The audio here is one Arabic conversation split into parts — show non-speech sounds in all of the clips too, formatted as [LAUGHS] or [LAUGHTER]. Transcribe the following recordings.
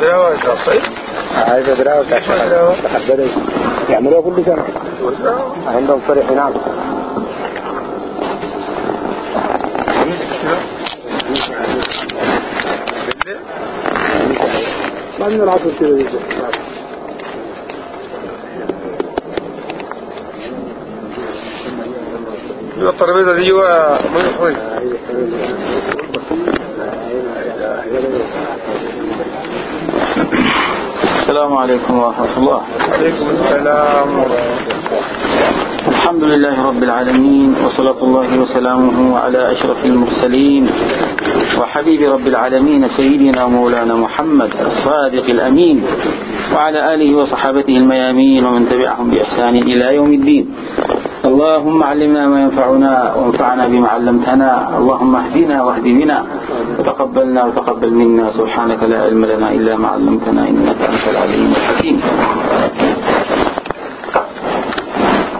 كيف ودراوة صحيح عايز ادراوة مدراوة. تحدد يعملوها كل سنة عندهم فرح نعم ما من العصر كده الترابيزة دي جوا مين أخوي السلام عليكم ورحمة الله. عليكم السلام. الحمد لله رب العالمين وصلاة الله وسلامه على أشرف المرسلين وحبيب رب العالمين سيدنا ومولانا محمد الصادق الأمين وعلى آله وصحابته الميامين ومن تبعهم بإحسان إلى يوم الدين. اللهم علمنا ما ينفعنا وانفعنا بما علمتنا اللهم اهدنا واهد بنا وتقبلنا وتقبل منا سبحانك لا علم لنا إلا ما علمتنا إنك أنت العليم الحكيم.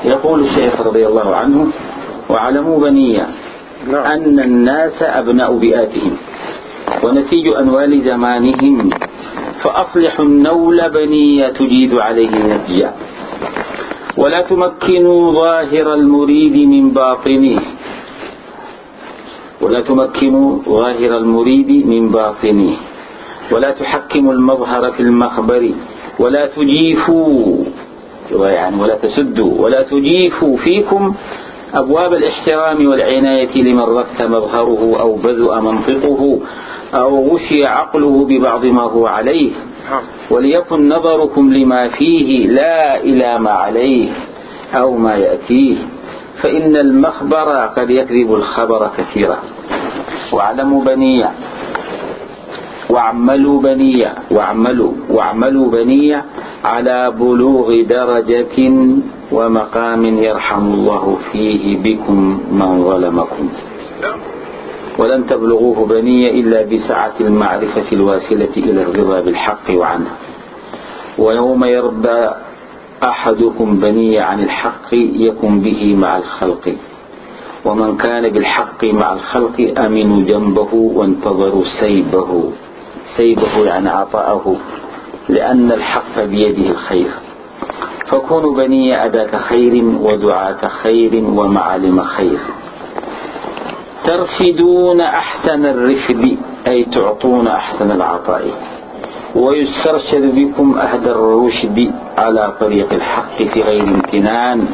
يقول الشيخ رضي الله عنه واعلموا بني أن الناس أبناء بيئاتهم ونسيج أنوال زمانهم فأصلحوا النول بني تجيد عليه النسج ولا تمكنوا ظاهر المريد من باطنه ولا تمكنوا ظاهر المريد من باطنه ولا تحكموا المظهر في المخبر ولا تجيفوا يعني ولا تسدوا ولا تجيفوا فيكم أبواب الاحترام والعناية لمن رث مظهره أو بذؤ منطقه أو غشي عقله ببعض ما هو عليه وليكن نظركم لما فيه لا إلى ما عليه أو ما يأتيه فإن المخبر قد يكذب الخبر كثيرا. واعلموا بنية. واعملوا بنية. واعملوا. واعملوا بنية على بلوغ درجة ومقام يرحم الله فيه بكم من ظلمكم. ولن تبلغوه بنية إلا بسعة المعرفة الواسلة إلى الرضا بالحق وعنه. ويوم يرضى أحدكم بني عن الحق يكن به مع الخلق. ومن كان بالحق مع الخلق أمنوا جنبه وانتظروا سيبه. سيبه يعني عطاءه لأن الحق بيده الخير. فكونوا بني أداة خير ودعاة خير ومعالم خير. ترفدون أحسن الرفد أي تعطون أحسن العطاء. ويسترشد بكم أهدى الرشد على طريق الحق في غير امتنان.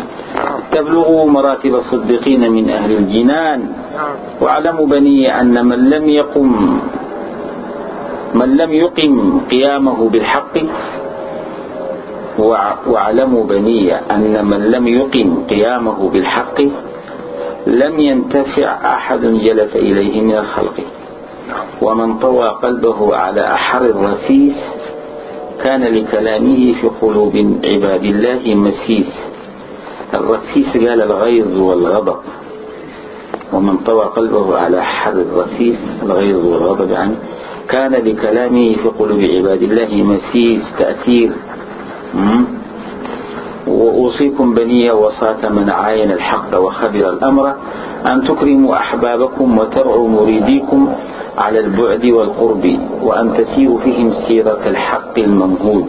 تبلغوا مراتب الصديقين من أهل الجنان. واعلموا بني أن من لم يقم من لم يقم قيامه بالحق واعلموا بني أن من لم يقم قيامه بالحق لم ينتفع أحد جلس إليه من الخلق. ومن طوى قلبه على أحر الرسيس كان لكلامه في قلوب عباد الله مسيس. الرسيس قال الغيظ والغضب. ومن طوى قلبه على أحر الرسيس الغيظ والغضب يعني كان لكلامه في قلوب عباد الله مسيس تأثير. وأوصيكم بني وصاة من عاين الحق وخبر الأمر أن تكرموا أحبابكم وترعوا مريديكم على البعد والقرب وأن تسيروا فيهم سيرة الحق المنهود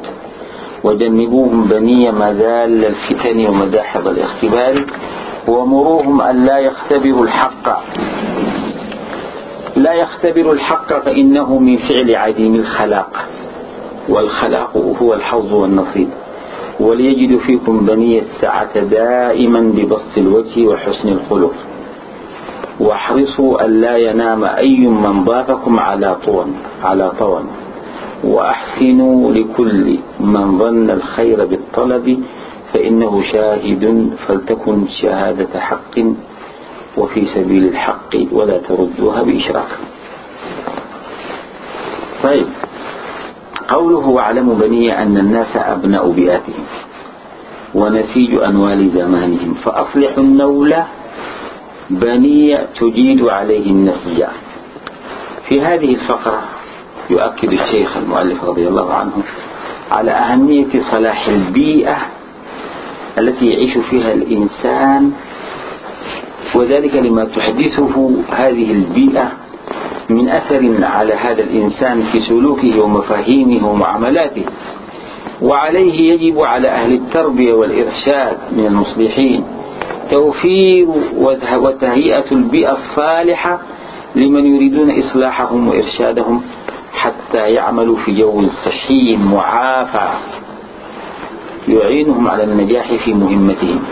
وجنبوهم بني مزال الفتن ومداحض الاختبار ومروهم أن لا يختبروا الحق. لا يختبروا الحق فإنه من فعل عديم الخلاق. والخلاق هو الحظ والنصيب. وليجد فيكم بني السعة دائما ببسط الوجه وحسن الخلق. واحرصوا ألا ينام أي من ضافكم على طون على طون. وأحسنوا لكل من ظن الخير بالطلب فإنه شاهد فلتكن شهادة حق وفي سبيل الحق ولا تردوها بإشراك. طيب. قوله واعلموا بني أن الناس أبناء بيئاتهم ونسيج أنوال زمانهم فأصلحوا النول بني تجيد عليه النسج. في هذه الفقرة يؤكد الشيخ المؤلف رضي الله عنه على أهمية صلاح البيئة التي يعيش فيها الإنسان وذلك لما تحدثه هذه البيئة من أثر على هذا الإنسان في سلوكه ومفاهيمه ومعاملاته. وعليه يجب على أهل التربية والإرشاد من المصلحين توفير وتهيئة البيئة الصالحة لمن يريدون إصلاحهم وإرشادهم. حتى يعملوا في جو صحي معافى. يعينهم على النجاح في مهمتهم.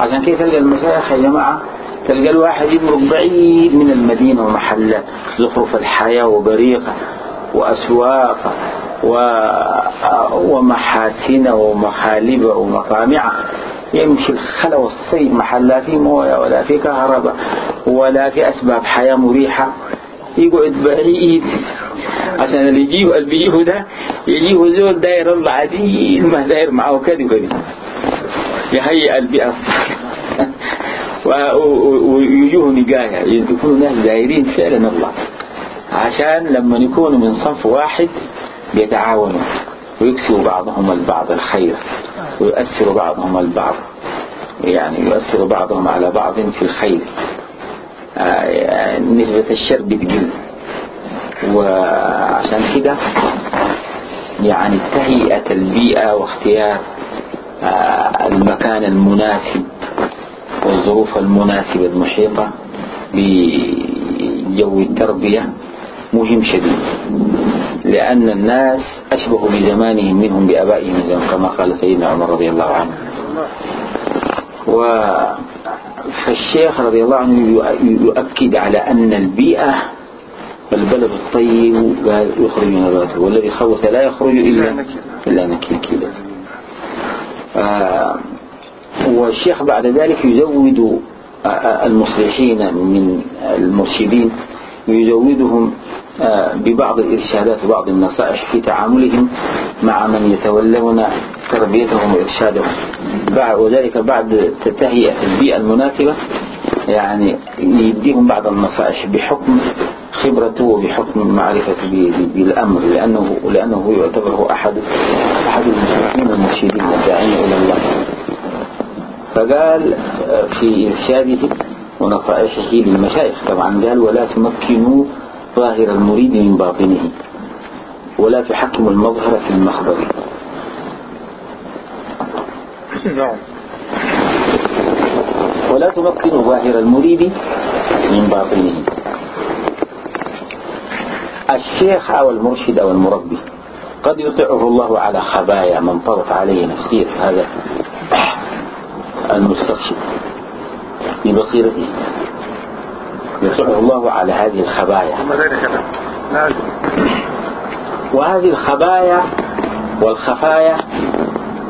عشان كيف تلقى المشايخ يا جماعة؟ تلقى الواحد يمرق بعيد من المدينة ومحلات زخرف الحياة وبريقة وأسواق و... ومحاسن ومخالب ومطامع يمشي الخلا والصيد محل لا في مويه ولا في كهرباء ولا في أسباب حياة مريحة. يقعد بعيد عشان اللي يجيه اللي بيجيه ده يجيه زول داير الله عديد ما داير معه كذا وكذا يهيئ البيئة. [LAUGHS] ويجوه نقايا يكونوا ناس دايرين فعلا الله. عشان لما يكونوا من صنف واحد بيتعاونوا ويكسبوا بعضهم البعض الخير. ويؤثر بعضهم البعض. يعني يؤثر بعضهم على بعض في الخير. نسبة الشر بتقل وعشان كده يعني تهيئة البيئة واختيار آه، المكان المناسب والظروف المناسبة المحيطة بجو التربية مهم شديد. لأن الناس أشبه بزمانهم منهم بأبائهم كما قال سيدنا عمر رضي الله عنه. و فالشيخ رضي الله عنه يؤكد على أن البيئة البلد الطيب يخرج نباته والذي خوث لا يخرج إلا إلا نكيل آه والشيخ بعد ذلك يزود المصلحين من المرشدين يزودهم آه، ببعض الإرشادات وبعض النصائح في تعاملهم مع من يتولون تربيتهم وإرشادهم. وذلك بعد تهيئة البيئة المناسبة يعني يديهم بعض النصائح بحكم خبرته وبحكم معرفته بالأمر لأنه لأنه يعتبر أحد أحد المسلمين المرشدين الداعين إلى الله. فقال آه، في إرشاده ونصائحه للمشايخ طبعا قال ولا تمكنوا ظاهر المريد من باطنه ولا تحكم المظهر في المخبر. نعم ولا تمكن ظاهر المريد من باطنه. الشيخ أو المرشد أو المربي قد يطيعه الله على خبايا من طرت عليه نفسية هذا المسترشد ببصيرته يطيعه الله على هذه الخبايا. وهذه الخبايا والخفايا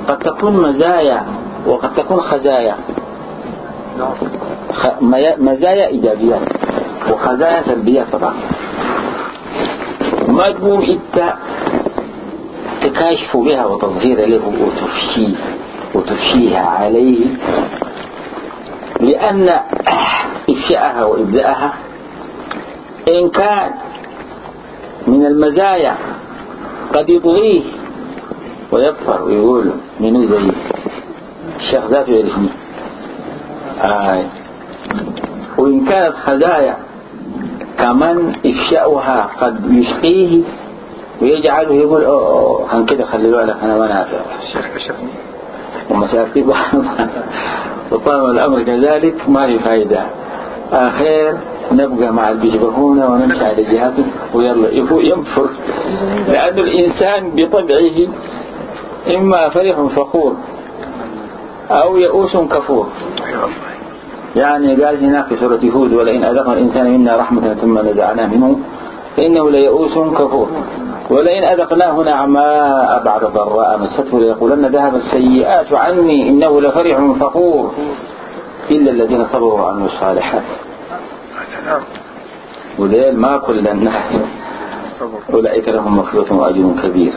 قد تكون مزايا وقد تكون خزايا. مزايا إيجابيات وخزايا سلبيات طبعا. ما تقوم إنت تكاشف بها وتظهير له وتفشيه وتفشيها عليه. لأن إفشاءها وإبداءها إن كان من المزايا قد يطغيه ويظفر ويقول منو زي الشيخ ذاته يعرفني آه. وإن كانت خزايا كمان إفشاؤها قد يشقيه ويجعله يقول أوه, أوه هن كده خلي بالك أنا ما نافع. ومساكين وطالما الأمر كذلك ما في فايدة؟ آخر نبقى مع البيشبهون ونمشي على جهاته ويلا. ينفر. لأن الإنسان بطبعه إما فرح فخور أو يئوس كفور. يعني قال هناك في سورة هود ولئن أذقنا الإنسان منا رحمة ثم نزعناه منه فإنه ليئوس كفور. ولئن أذقناه نعماء بعد ضراء مسته ليقولن ذهب السيئات عني إنه لفرح فخور إلا الذين صبروا وعملوا الصالحات. وليل ما كل الناس أولئك لهم مغفرة وأجر كبير.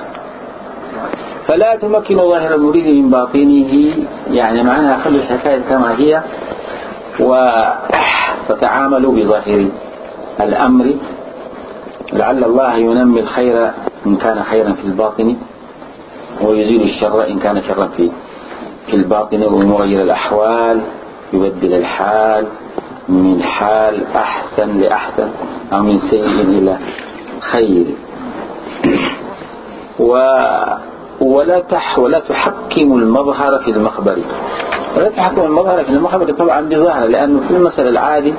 فلا تمكن ظاهر المريد من باطنه يعني معناها خلي الحكاية كما هي وتتعاملوا بظاهر الأمر. لعل الله ينمي الخير إن كان خيرا في الباطن ويزيل الشر إن كان شرا في في الباطن ويغير الأحوال يبدل الحال من حال أحسن لأحسن أو من سيء إلى خير. و ولا تح ولا تحكم المظهر في المخبر. ولا تحكم المظهر في المخبر طبعا بظاهر لأنه في المثل العادي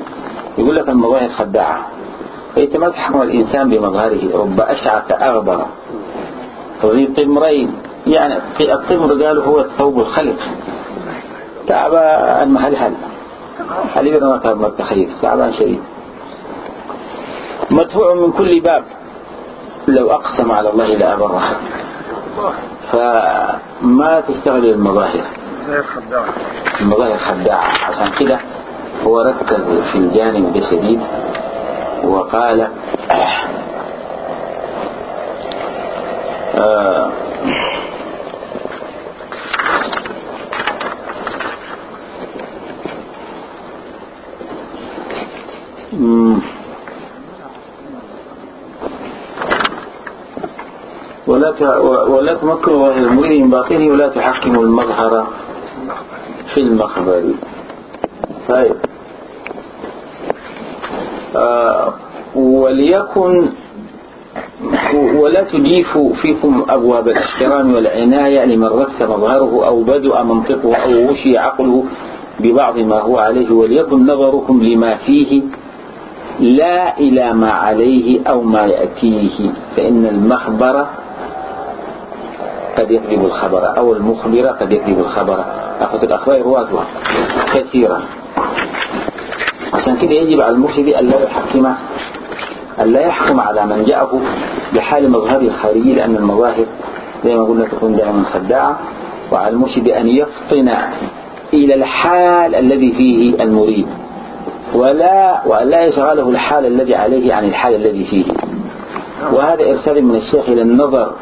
يقول لك المظاهر خداعة. تحكم الإنسان بمظهره. رب أشعث أغبر. ذي طمرين يعني الطمر قالوا هو الثوب الخلق. تعبان مهلهل حليبا ما كان متخيف تعبان شديد مدفوع من كل باب. لو أقسم على الله لأبره. فما تستغل المظاهر؟ المظاهر خداعة. عشان كده هو ركز في الجانب بشديد وقال آه ولا ولا تمكروا ظاهر المريد من باطنه ولا تحكموا المظهر في المخبر طيب آه وليكن ولا تجيفوا فيكم أبواب الاحترام والعناية لمن رث مظهره أو بدأ منطقه أو وشي عقله ببعض ما هو عليه وليكن نظركم لما فيه لا إلى ما عليه أو ما يأتيه فإن المخبر قد يكذب الخبر أو المخبر قد يكذب الخبر. أخذ الأخبار رواتها كثيرة. عشان كده يجب على المرشد أن لا يحكم أن لا يحكم على من جاءه بحال مظهره الخارجي لأن المظاهر زي ما قلنا تكون دائما خداعة وعلى المرشد أن يفطن إلى الحال الذي فيه المريد ولا ولا يشغله الحال الذي عليه عن الحال الذي فيه. وهذا إرسال من الشيخ إلى النظر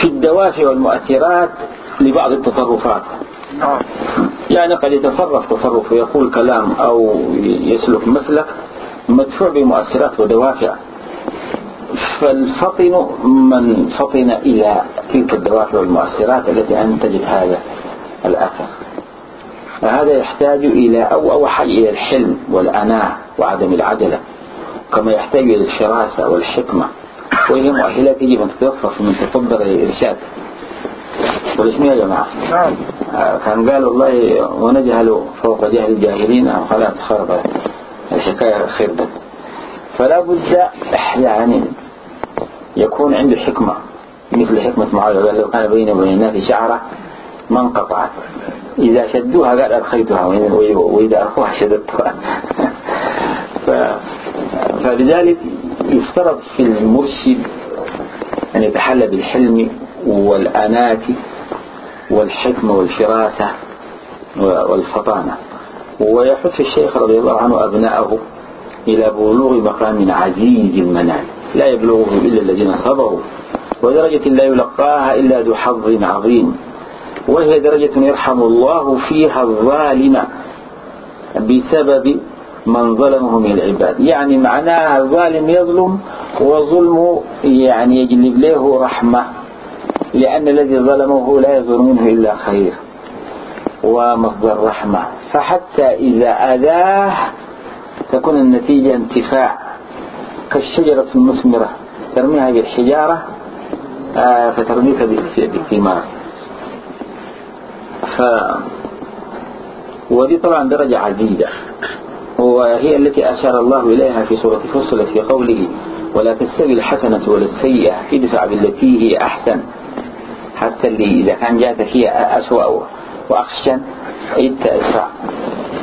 في الدوافع والمؤثرات لبعض التصرفات. يعني قد يتصرف تصرف ويقول كلام أو يسلك مسلك مدفوع بمؤثرات ودوافع. فالفطن من فطن إلى تلك الدوافع والمؤثرات التي أنتجت هذا الأثر. فهذا يحتاج إلى أو أو حاجة إلى الحلم والأناة وعدم العجلة كما يحتاج إلى الشراسة والحكمة. وهي مؤهلات يجب أن تتوفر في من تصدر الإرشاد. وليش يا جماعة. نعم. آه، كان قال والله ونجهل فوق جهل الجاهلين خلاص خرب الحكاية خربت فلا بد يعني يكون عنده حكمة مثل حكمة معاوية قال لو كان بيني وبين الناس شعرة ما انقطعت. إذا شدوها قال أرخيتها وإذا أرخوها شددتها. [LAUGHS] فلذلك يفترض في المرشد أن يتحلى بالحلم والأناة والحكمة والفراسة والفطانة. ويحث الشيخ رضي الله عنه أبناءه إلى بلوغ مقام عزيز المنال لا يبلغه إلا الذين صبروا ودرجة لا يلقاها إلا ذو حظ عظيم وهي درجة يرحم الله فيها الظالم بسبب من ظلمه من العباد. يعني معناها الظالم يظلم وظلمه يعني يجلب له رحمة لأن الذي ظلمه لا يظهر منه إلا خير. ومصدر رحمة. فحتى إذا أذاه تكون النتيجة انتفاع. كالشجرة المثمرة. ترميها بالحجارة آه، فترميك بالثمار. ف ودي طبعا درجة عزيزة. وهي التي أشار الله إليها في سورة فصلت في قوله ولا تستوي الحسنة ولا السيئة ادفع بالتي هي أحسن. حتى اللي إذا كان جاتك هي أسوأ. وأخشن إنت ادفع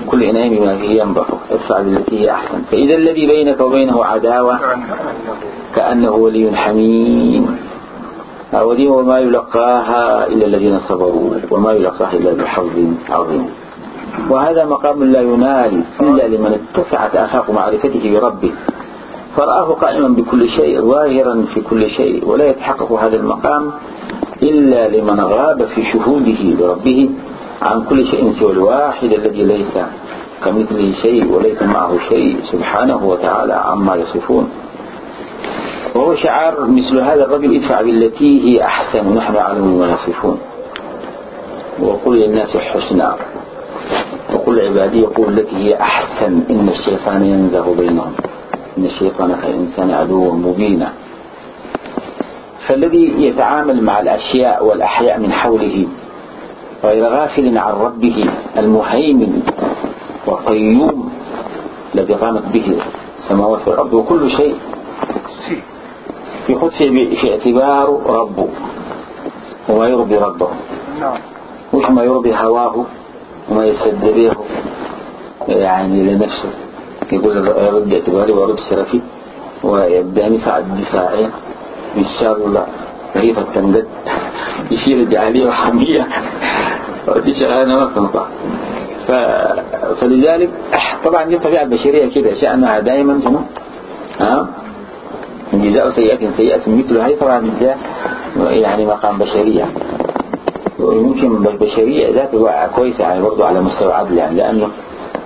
كل إناء بما فيه ادفع بالتي هي أحسن. فإذا الذي بينك وبينه عداوة كأنه ولي حميم. ودي وما يلقاها إلا الذين صبروا وما يلقاها إلا بحظ عظيم. وهذا مقام لا ينال إلا لمن اتسعت آفاق معرفته بربه. فرآه قائما بكل شيء ظاهرا في كل شيء ولا يتحقق هذا المقام إلا لمن غاب في شهوده بربه. عن كل شيء سوى الواحد الذي ليس كمثله شيء وليس معه شيء سبحانه وتعالى عما يصفون. وهو شعار مثل هذا الرجل ادفع بالتي هي أحسن ونحن أعلم ما يصفون. وقل للناس حسنا. كل عبادي يقول التي هي أحسن إن الشيطان ينزغ بينهم. إن الشيطان كالإنسان عدو مبينا فالذي يتعامل مع الأشياء والأحياء من حوله غير غافل عن ربه المهيمن والقيوم الذي قامت به السماوات والأرض وكل شيء. في قدسه في اعتباره ربه وما يرضي ربه. نعم. مش ما يرضي هواه وما يستدريه يعني لنفسه. يقول يرد اعتباري ويرد شرفي ويبدأني ساعد دفاعين. إن شاء الله ريفة تندد [LAUGHS] يشيل الجعالية وحمية. ودي شغلانة ما ف... فلذلك طبعا دي الطبيعة البشرية كده شأنها دائما ها؟ جزاء سيئة سيئة مثل هذه طبعا ده يعني مقام بشرية. ويمكن بشرية ذاته كويسة يعني برضو على مستوى عدل يعني لأنه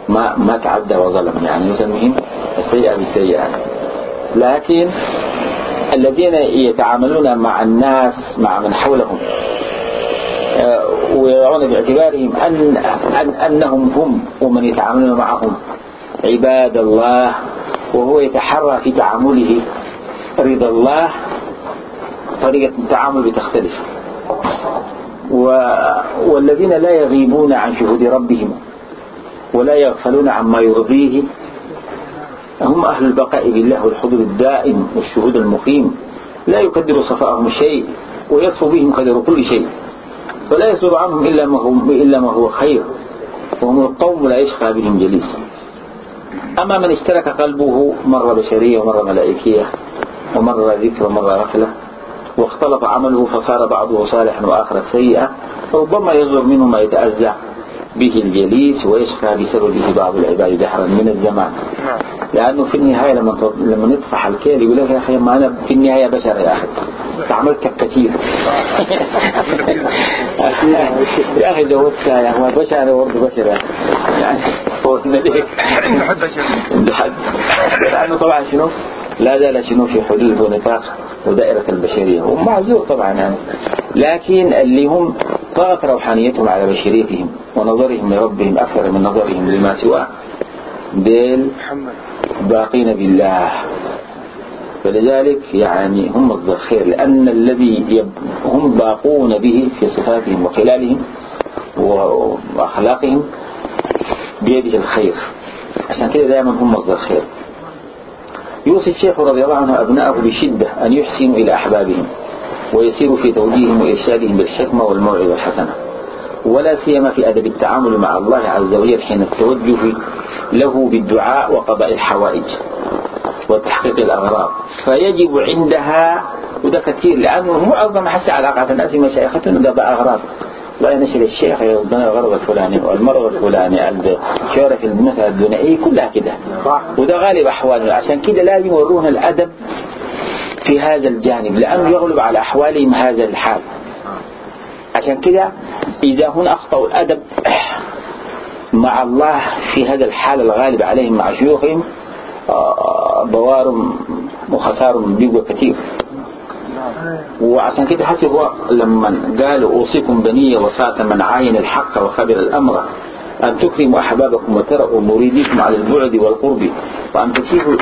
ما ما تعدى وظلم يعني نسميهم السيئة بالسيئة. لكن الذين يتعاملون مع الناس مع من حولهم آه، ويضعون باعتبارهم أن أن أنهم هم ومن يتعاملون معهم. عباد الله وهو يتحرى في تعامله. رضا الله طريقة التعامل بتختلف. و... والذين لا يغيبون عن شهود ربهم ولا يغفلون عما يرضيه هم أهل البقاء بالله والحضور الدائم والشهود المقيم. لا يقدر صفاءهم شيء ويصفو بهم قدر كل شيء. فلا يصدر عنهم إلا ما هو, إلا ما هو خير. وهم القوم لا يشقى بهم جليس. أما من اشترك قلبه مرة بشرية ومرة ملائكية ومرة ذكر ومرة غفلة واختلط عمله فصار بعضه صالحا وآخر سيئا ربما يصدر منه ما يتأذى. به الجليس ويشفى بسببه بعض العباد دهرا من الزمان. نعم. لأنه في النهاية لما لما نطفح الكيل يقول لك يا أخي ما أنا في النهاية بشر يا أخي. تعملت كثير. [LAUGHS] يا أخي جاوبت يا أخي بشر برضه بشر يعني هو ليك. شيء لحد لأنه طبعا شنو؟ لا زال شنو في حدود ونطاق ودائرة البشرية ومعذور طبعا يعني. لكن اللي هم طغت روحانيتهم على بشريتهم ونظرهم لربهم أكثر من نظرهم لما سواه ديل باقين بالله. فلذلك يعني هم مصدر خير لأن الذي يب هم باقون به في صفاتهم وخلالهم وأخلاقهم بيده الخير. عشان كده دائما هم مصدر خير. يوصي الشيخ رضي الله عنه أبنائه بشدة أن يحسنوا إلى أحبابهم ويسيروا في توجيههم وإرشادهم بالحكمة والموعظة الحسنة. ولا سيما في أدب التعامل مع الله عز وجل حين التوجه له بالدعاء وقضاء الحوائج وتحقيق الأغراض. فيجب عندها وده كثير لأنه معظم حس علاقات الناس مشايختهم ده بأغراض لا نشر الشيخ يرضنا الغرض الفلاني والمرض الفلاني الشهرة في المسألة الدنيا كلها كده. وده غالب أحوالهم عشان كده لازم يورونا الأدب في هذا الجانب لأنه يغلب على أحوالهم هذا الحال. عشان كده إذا هنا أخطأوا الأدب مع الله في هذا الحال الغالب عليهم مع شيوخهم بوار آه، وخسار بيبقى كثير. وعشان كده حسب هو لما قال أوصيكم بنية وساعة من عاين الحق وخبر الأمر أن تكرموا أحبابكم وترأوا مريديكم على البعد والقرب وأن تسيروا,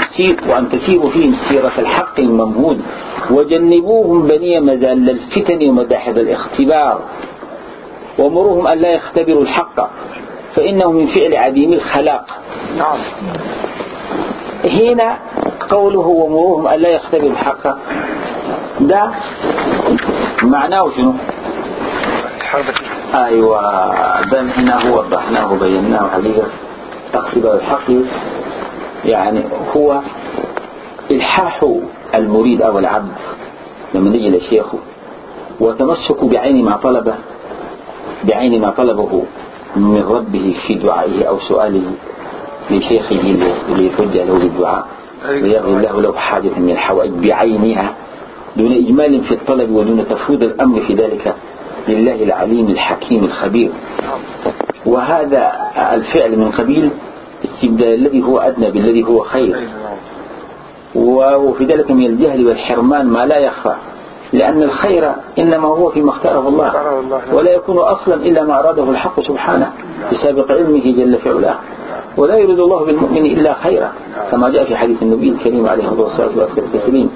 وأن تسيروا فيهم سيرة الحق الممهود وجنبوهم بني مزال الفتن ومداحض الاختبار ومروهم أن لا يختبروا الحق فإنه من فعل عديم الخلاق. نعم. هنا قوله ومروهم أن لا يختبروا الحق ده معناه شنو؟ أيوة ده هنا هو وضحناه وبيناه حقيقة اختبار الحق. يعني هو إلحاح المريد أو العبد لما نجي لشيخه وتمسك بعين ما طلبه بعين ما طلبه من ربه في دعائه أو سؤاله لشيخه ليتوجه له بالدعاء ويغفر له له حاجة من الحوائج بعينها. دون إجمال في الطلب ودون تفويض الأمر في ذلك لله العليم الحكيم الخبير. وهذا الفعل من قبيل استبدال الذي هو أدنى بالذي هو خير. وفي ذلك من الجهل والحرمان ما لا يخفى. لأن الخير إنما هو فيما اختاره الله. ولا يكون أصلا إلا ما أراده الحق سبحانه بسابق علمه جل في علاه. ولا يريد الله بالمؤمن إلا خيرا كما جاء في حديث النبي الكريم عليه الصلاة والسلام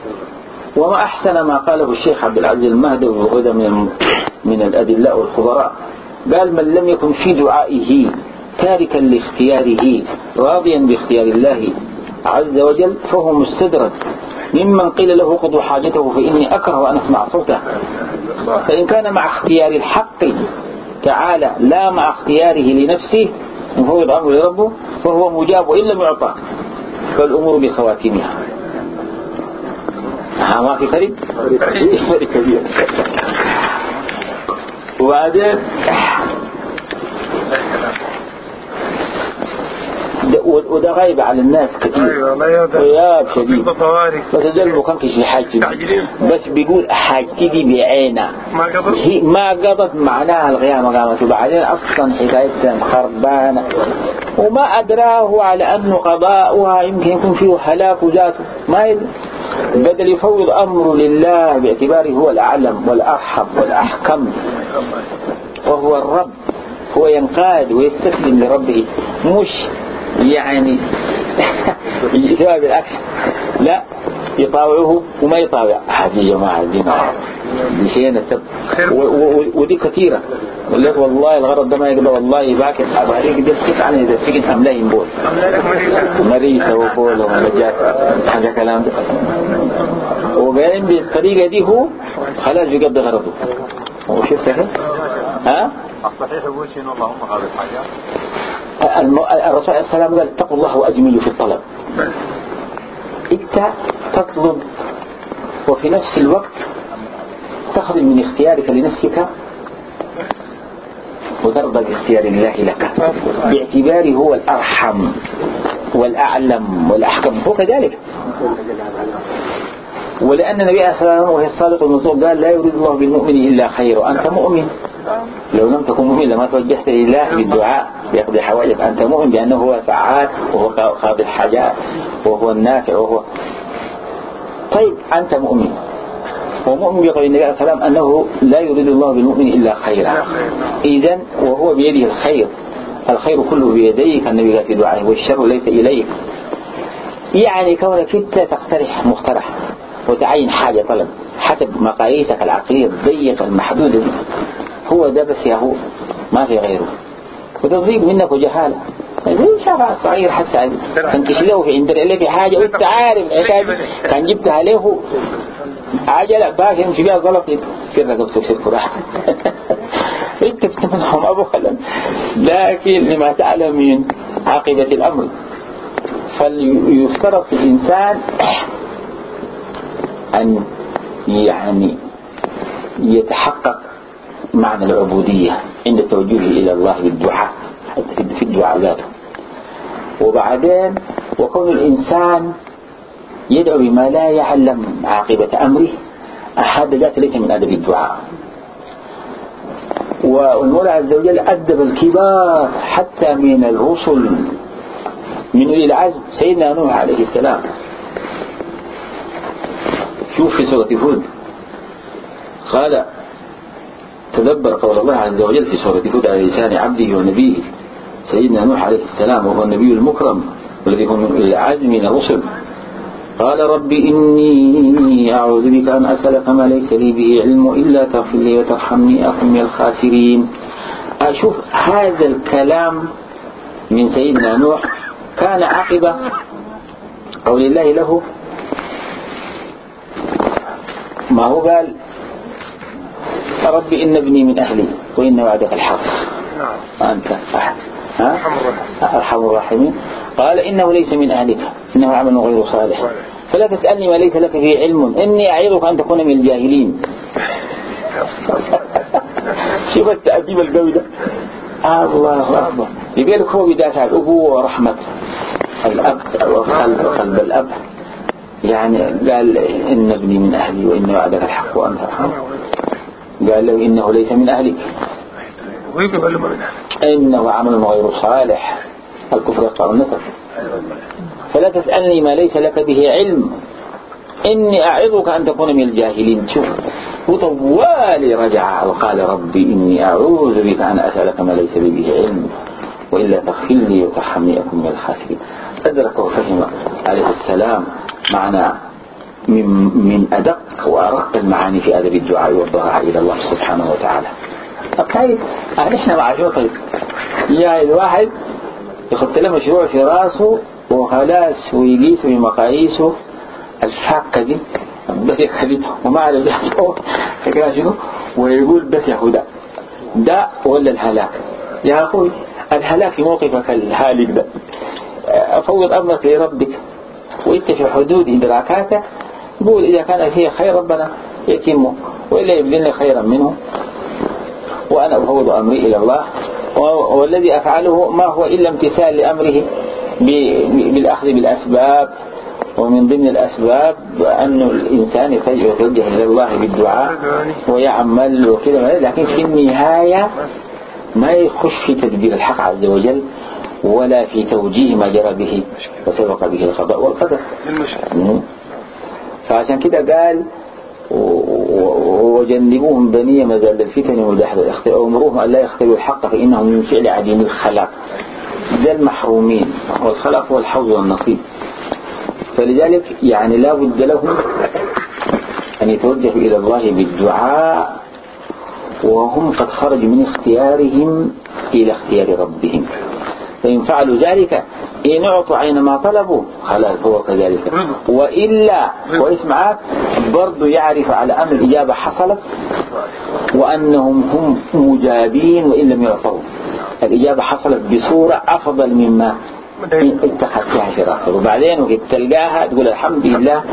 وما أحسن ما قاله الشيخ عبد العزيز المهدوي وغدا من من الأدلاء والخبراء. قال من لم يكن في دعائه تاركا لاختياره راضيا باختيار الله عز وجل فهو مستدرج ممن قيل له قضوا حاجته فإني أكره أن أسمع صوته. فإن كان مع اختيار الحق تعالى لا مع اختياره لنفسه مفوض أمر لربه فهو مجاب وإن لم يعطى فالأمور بخواتمها ها ما في فرق فرق كبير. وبعدين؟ وده غايب على الناس كثير أيوه غياب شديد. بس ده ما كانش في حاجة. بس بيقول حاجتي دي بعينها ما هي ما قضت معناها الغياب ما قامت. وبعدين أصلا حكايتها خربانة وما أدراه على أنه قضاؤها يمكن يكون فيه هلاك ذاته ما يدري بدل يفوض أمره لله باعتباره هو الأعلم والأرحم والأحكم. وهو الرب. هو ينقاد ويستسلم لربه. مش يعني يسوى بالعكس لا يطاوعه وما يطاوع. هذه يا جماعة دي شيء نتب ودي كثيرة. يقول لك والله الغرض ده ما يقدر والله باكت أباريك ده سكت عنه إذا سكت أملاين بول. مريسة وبول ومجاسة حاجة كلام ده. وبعدين بالطريقة دي هو خلاص يقضي غرضه. وشوف صحيح؟ ها؟ الصحيح شيء اللهم هذه الحاجة الم... الرسول عليه السلام قال اتقوا الله وأجملوا في الطلب. انت تطلب وفي نفس الوقت تخرج من اختيارك لنفسك وترضى باختيار الله لك. باعتباره هو الأرحم والأعلم والأحكم. هو كذلك. ولأن النبي عليه الصلاة والسلام وهي الصادق المصدوق قال لا يريد الله بالمؤمن إلا خير وأنت مؤمن. لو لم تكن مؤمن لما توجهت لله بالدعاء يقضي حوائجك أنت مؤمن بأنه هو فعال وهو قاضي الحاجات وهو النافع وهو طيب أنت مؤمن. ومؤمن بقول النبي عليه الصلاة والسلام أنه لا يريد الله بالمؤمن إلا خيرا. إذا وهو بيده الخير. الخير كله بيديك النبي قال في دعائه والشر ليس إليك. يعني كونك أنت تقترح مقترح. وتعين حاجة طلب. حسب مقاييسك العقلية الضيقة المحدودة هو ده بس يا هو. ما في غيره. وتضيق منك وجهالة زي شاب صغير حتى تنكش له في عند له في حاجة. وانت عارف الحكاية كان جبتها له. عجلة باك يمشي بها غلط. سر رقبته سر فراح [LAUGHS] إنت بتمنحهم ابو خلل لكن لما تعلم من عاقبة الأمر فليفترض في الإنسان أن يعني يتحقق معنى العبودية عند توجهه إلى الله بالدعاء في الدعاء ذاته. وبعدين وكون الإنسان يدعو بما لا يعلم عاقبة أمره هذا ذات ليس من أدب الدعاء. والمولى عز وجل أدب الكبار حتى من الرسل من أولي العزم سيدنا نوح عليه السلام. شوف في سورة هود قال تدبر قول الله عز وجل في سورة هود على لسان عبده ونبيه سيدنا نوح عليه السلام وهو النبي المكرم والذي هو من العزم من الرسل. قال رب إني أعوذ بك أن أسألك ما ليس لي به علم إلا تغفر لي وترحمني أكن من الخاسرين. أشوف هذا الكلام من سيدنا نوح كان عقب قول الله له ما هو قال؟ رب إن ابني من أهلي وإن وعدك الحق. نعم. أنت ها؟ أرحم الراحمين. قال إنه ليس من أهلك إنه عمل غير صالح. فلا تسألني ما ليس لك فيه علم. إني أعظك أن تكون من الجاهلين. [LAUGHS] شوف التأديب القوي ده. الله أكبر. يقول لك هو بداية الأبوة ورحمة الأب وقلب قلب الأب. يعني قال إن ابني من أهلي وإن وعدك الحق وأنت أرحم. قال له إنه ليس من أهلك. إنه عمل غير صالح. الكفر يقطع النسب فلا تسألني ما ليس لك به علم. إني أعظك أن تكون من الجاهلين. شوف وطوالي رجع وقال ربي إني أعوذ بك أن أسألك ما ليس لي به علم. وإلا تغفر لي وترحمني أكون من الخاسرين. أدرك وفهم عليه السلام. معنى من, من أدق وأرق المعاني في أدب الدعاء والضراعة إلى الله سبحانه وتعالى. طيب إحنا مع شو طيب يا الواحد يخط له مشروع في راسه وخلاص ويقيس بمقاييسه الفاقة دي بس يخلي وما على شنو ويقول بس يا هدى. ده ولا الهلاك؟ يا أخوي الهلاك في موقفك الهالك ده. أفوض أمرك لربك. وإنت في حدود إدراكاتك قول إذا كان فيه خير ربنا يتمه وإلا يبلغني خيرا منه. وأنا أفوض أمري إلى الله. والذي أفعله ما هو إلا امتثال لأمره بالأخذ بالأسباب. ومن ضمن الأسباب أن الإنسان يتوجه إلى الله بالدعاء ويعمل وكذا. لكن في النهاية ما يخش في تدبير الحق عز وجل. ولا في توجيه ما جرى به وسبق به القضاء والقدر. فعشان كده قال وجنبوهم بني مزال الفتن ودحر الاختلاف وامروهم أن لا يختلوا الحق فإنهم من فعل عديم الخلاق ده المحرومين والخلق هو الحوض والنصيب. فلذلك يعني لا بد لهم أن يتوجهوا إلى الله بالدعاء وهم قد خرجوا من اختيارهم إلى اختيار ربهم. فإن فعلوا ذلك إن أعطوا عين ما طلبوا خلاص هو كذلك. وإلا واسمع برضو يعرف على أن الإجابة حصلت وأنهم هم مجابين وإن لم يعطوا. الإجابة حصلت بصورة أفضل مما اتخذ فيها فراسة وبعدين وقت تلقاها تقول الحمد لله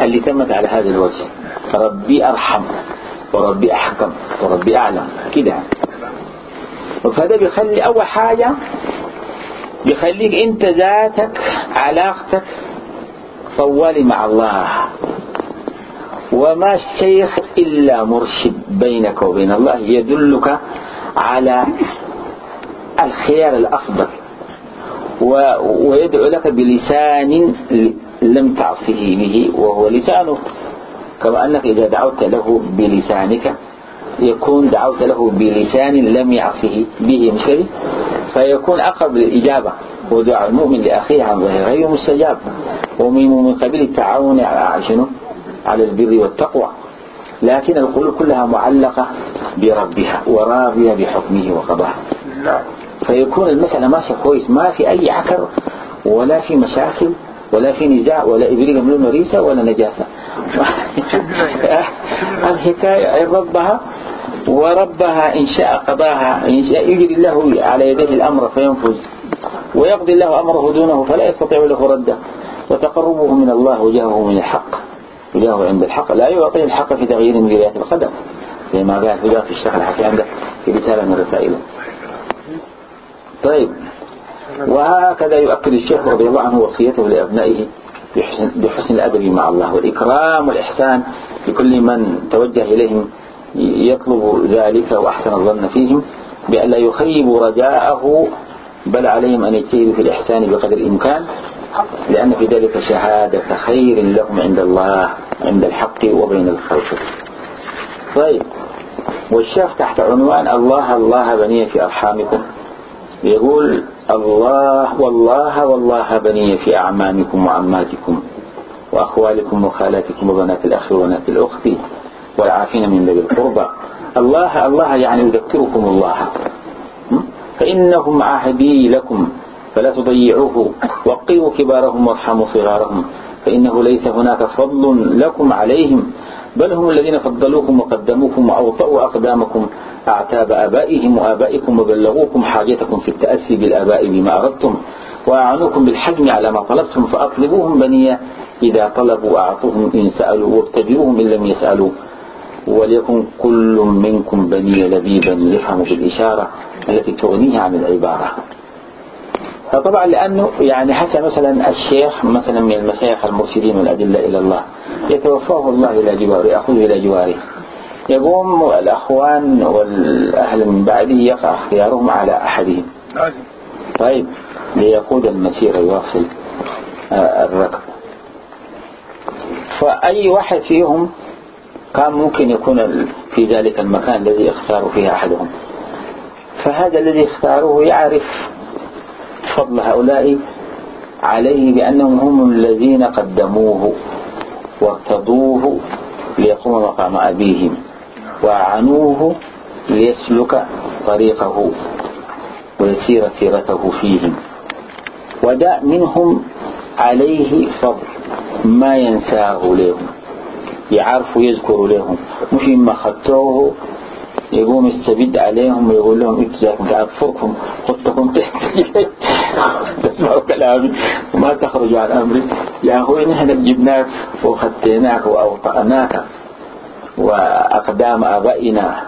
اللي تمت على هذا الوجه. ربي أرحم وربي أحكم وربي أعلم. كده. فهذا بيخلي أول حاجة بيخليك انت ذاتك علاقتك طوالي مع الله. وما الشيخ إلا مرشد بينك وبين الله يدلك على الخيار الأفضل. ويدعو لك بلسان لم تعصه به وهو لسانه كما أنك إذا دعوت له بلسانك يكون دعوت له بلسان لم يعصه به مش فيكون أقرب للإجابة. ودعاء المؤمن لأخيه عن ظهر غير مستجاب. ومن من قبيل التعاون على شنو؟ على البر والتقوى. لكن القلوب كلها معلقة بربها وراضية بحكمه وقضاه. فيكون المسألة ماشية كويس ما في أي عكر ولا في مشاكل ولا في نزاع ولا إبريق من مريسة ولا نجاسة. الحكاية ربها وربها إن شاء قضاها إن شاء يجري الله على يديه الأمر فينفذ. ويقضي الله أمره دونه فلا يستطيع له رده. وتقربه من الله وجهه من الحق. وجهه عند الحق. لا يعطي الحق في تغيير من ولايات القدر. زي ما قال في الشيخ الحكي عنده في رسالة من رسائله. طيب. وهكذا يؤكد الشيخ رضي الله عنه وصيته لأبنائه بحسن, الأدب مع الله والإكرام والإحسان لكل من توجه إليهم يطلب ذلك وأحسن الظن فيهم بأن لا يخيبوا رجاءه بل عليهم أن يجتهدوا في الإحسان بقدر الإمكان لأن في ذلك شهادة خير لهم عند الله عند الحق وبين الخلق. طيب والشيخ تحت عنوان الله الله بني في أرحامكم. يقول الله والله والله بني في أعمامكم وعماتكم وأخوالكم وخالاتكم وبنات الأخ وبنات الأخت والعافين من ذوي القربى. الله الله يعني يذكركم الله. فإنهم عهدي لكم فلا تضيعوه. وقروا كبارهم وارحموا صغارهم فإنه ليس هناك فضل لكم عليهم. بل هم الذين فضلوكم وقدموكم وأوطأوا أقدامكم أعتاب آبائهم وآبائكم وبلغوكم حاجتكم في التأسي بالآباء بما أردتم وأعنوكم بالحجم على ما طلبتم فأطلبوهم بنية. إذا طلبوا أعطوهم إن سألوا وابتدئوهم إن لم يسألوا. وليكن كل منكم بني لبيبا يفهم بالإشارة التي تغنيه عن العبارة. فطبعا لأنه يعني حتى مثلا الشيخ مثلا من المشايخ المرشدين والأدلة إلى الله يتوفاه الله إلى جواره يأخذه إلى جواره. يقوم الأخوان والأهل من بعده يقع اختيارهم على أحدهم. طيب ليقود المسير يواصل آه، الركب. فأي واحد فيهم كان ممكن يكون في ذلك المكان الذي اختاروا فيه أحدهم. فهذا الذي اختاروه يعرف فضل هؤلاء عليه بأنهم هم الذين قدموه وارتضوه ليقوم مقام أبيهم وأعانوه ليسلك طريقه ويسير سيرته فيهم. وداء منهم عليه فضل ما ينساه لهم يعرف يذكر لهم مش إما خطوه يقوم يستبد عليهم ويقول لهم اتجاكم كأكفركم خطكم [LAUGHS] تسمعوا كلامي. وما تخرج عن أمري يا أخوي نحن جبناك وخطيناك وأوطأناك وأقدام أبائنا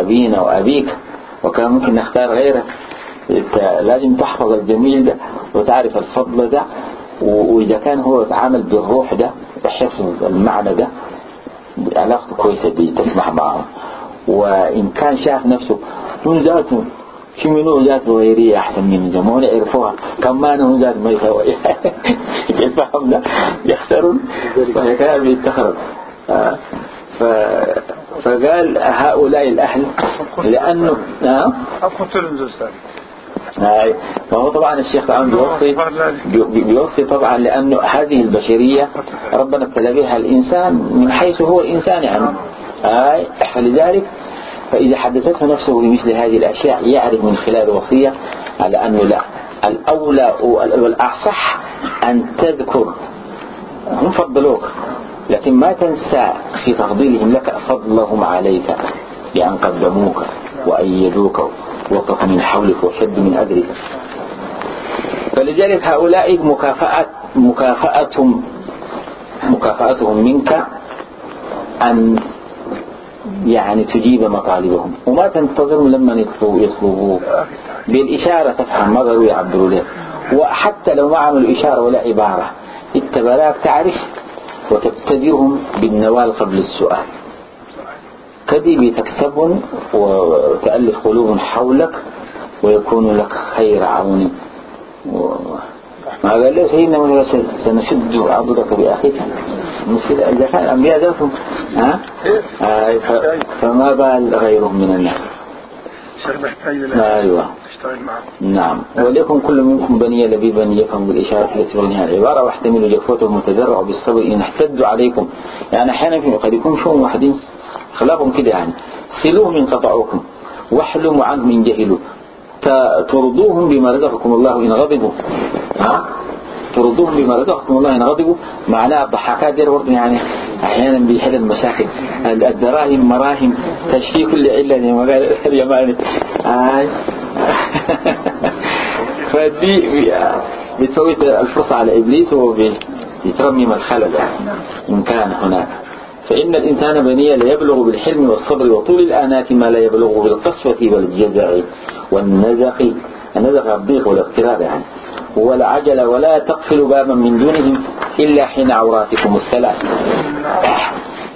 أبينا وأبيك وكان ممكن نختار غيرك. لازم تحفظ الجميل ده وتعرف الفضل ده وإذا كان هو يتعامل بالروح ده وحفظ المعنى ده علاقته كويسة دي تسمح معهم. وإن كان شاف نفسه من ذاته شو منو ذاته غيرية أحسن [LAUGHS] من جمعون يعرفوها. كمان هم ذات ما يسوي ده يخسرون فكان بيتخرج آه. ف... فقال هؤلاء الأهل لأنه نعم هاي. فهو طبعا الشيخ الآن بيوصي بيوصي طبعا لأنه هذه البشرية ربنا ابتلى بها الإنسان من حيث هو الإنسان يعني. هاي فلذلك فإذا حدثته نفسه بمثل هذه الأشياء يعرف من خلال الوصية على أنه لا. الأولى والأصح أن تذكر. هم فضلوك لكن ما تنسى في تفضيلهم لك فضلهم عليك بأن قدموك وأيدوك وقفوا من حولك وشدوا من أدرك. فلذلك هؤلاء مكافأة مكافأتهم مكافأتهم منك أن يعني تجيب مطالبهم. وما تنتظر لما يطلبوك بالإشارة تفهم ما ضروري يعبروا لك وحتى لو ما عملوا إشارة ولا عبارة التبلاك تعرف وتبتدئهم بالنوال قبل السؤال. كذي بتكسبهم وتألف قلوب حولك ويكون لك خير عون. ما قال له سيدنا موسى سنشد عضدك بأخيك. المشكلة إذا كان الأنبياء ذاتهم ها؟ آه فما بال غيرهم من الناس. أيوة. نعم. وليكن كل منكم بني لبيبا يفهم بالإشارة التي بينها العبارة واحتملوا جفوته المتجرع بالصبر إن احتدوا عليكم. يعني أحيانا قد يكون شؤون واحدين خلافهم كده يعني. سلوه من قطعوكم واحلموا عنه من جهلوا. ترضوهم بما رزقكم الله إن غضبوا. ها؟ ترضوهم بما رزقكم الله إن غضبوا. معناها الضحكات دي برضه يعني أحيانا بيحل المشاكل. الدراهم مراهم تشفي كل علة زي ما قال اليماني آه. [LAUGHS] فدي بتفوت الفرصة على إبليس وهو بيترمم الخلل. إن كان هناك. فإن الإنسان بني ليبلغ بالحلم والصبر وطول الآنات ما لا يبلغ بالقسوة والجزع والنزق. النزق الضيق والاغتراب يعني. والعجل ولا تقفل بابا من دونهم إلا حين عوراتكم الثلاث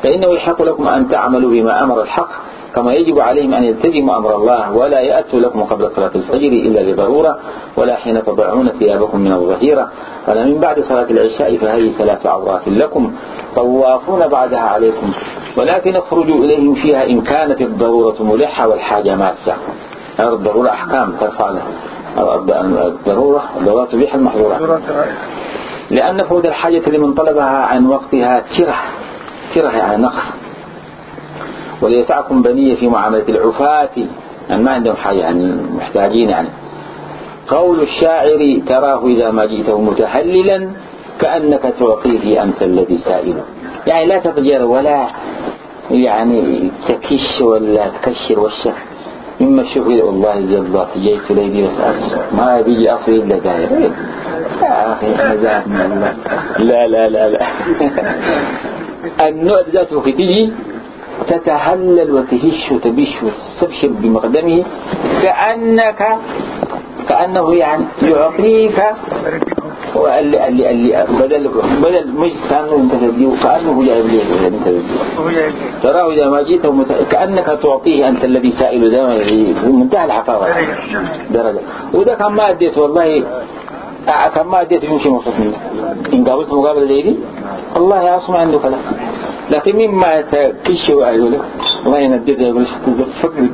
فإنه يحق لكم أن تعملوا بما أمر الحق كما يجب عليهم أن يلتزموا أمر الله ولا يأتوا لكم قبل صلاة الفجر إلا لضرورة ولا حين تضعون ثيابكم من الظهيرة. ولا من بعد صلاة العشاء فهذه ثلاث عورات لكم. طوافون بعدها عليكم. ولكن اخرجوا إليهم فيها إن كانت الضرورة ملحة والحاجة ماسة. الضرورة أحكام ترفع الضرورة الضرورة تبيح المحظورات لأن فوت الحاجة لمن طلبها عن وقتها تره تره يعني نقص. وليسعكم بنية في معاملة العفاة. يعني ما عندهم حاجة يعني محتاجين يعني. قول الشاعر تراه إذا ما جئته متهللا كأنك تعطيه أنت الذي سائله. يعني لا تضجر ولا يعني تكش ولا تكشر وشك مما شوف والله الزبط جيت ليدي بس ما بيجي أصلي إلا داير يا أخي الله. لا لا لا لا. [LAUGHS] النوع ذاته تيجي تتهلل وتهش وتبش وتستبشر بمقدمه كأنك كأنه يعني يعطيك بدل بدل مش كأنه أنت تديه كأنه جايب ليه أنت تديه تراه إذا ما جيت كأنك تعطيه أنت الذي سائل ده منتهى العطاوة درجة. وده كان ما أديت والله كان ما أديت يمشي مبسوط إن قابلت مقابلة زي دي الله يا أصلا عنده كلام لكن مما تكش وأقول ما يندد يقول فكر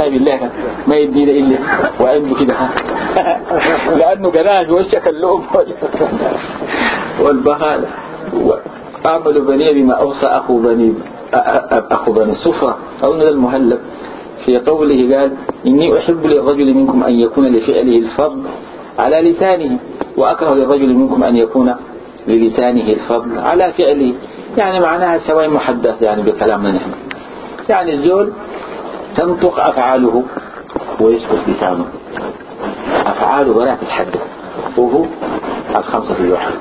طيب الله ما يدينا إلا وعنده كده [LAUGHS] لأنه قناج وشك اللوم. [LAUGHS] والبهالة. أعمل بني بما أوصى أخو بني أخو بني الصفرة أو المهلب. في قوله قال إني أحب للرجل منكم أن يكون لفعله الفضل على لسانه. وأكره للرجل منكم أن يكون للسانه الفضل على فعله. يعني معناها سواء محدث يعني بكلامنا نحن. يعني الزول تنطق أفعاله ويسكت لسانه. أفعاله ولا تتحدث. وهو الخمسة في الواحد.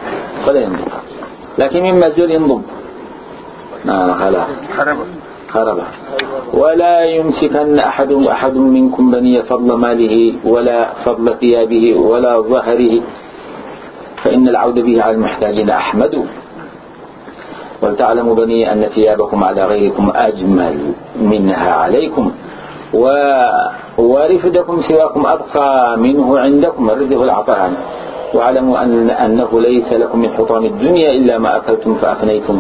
ولا ينطق. لكن مما الزول ينضم آه خلاص خربه ولا يمسكن أحد أحد منكم بني فضل ماله ولا فضل ثيابه ولا ظهره. فإن العود به على المحتاجين أحمد. ولتعلموا بني أن ثيابكم على غيركم أجمل منها عليكم. ورفدكم سواكم أبقى منه عندكم الرفد والعطاء. عنه واعلموا أن أنه ليس لكم من حطام الدنيا إلا ما أكلتم فأفنيتم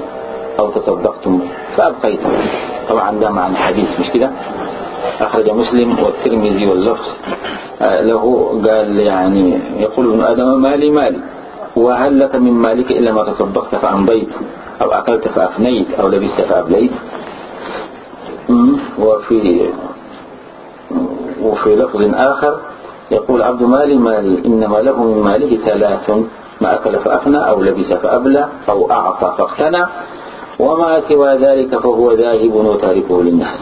أو تصدقتم فأبقيتم. طبعا ده معنى حديث مش كده؟ أخرج مسلم والترمذي واللفظ. آه، له قال يعني يقول ابن آدم مالي مالي وهل لك من مالك إلا ما تصدقت فأمضيت. أو أكلت فأفنيت أو لبست فأبليت. وفي وفي لفظ آخر يقول عبد مالي مالي إنما له من ماله ثلاث ما أكل فأفنى أو لبس فأبلى أو أعطى فاقتنى وما سوى ذلك فهو ذاهب وتاركه للناس.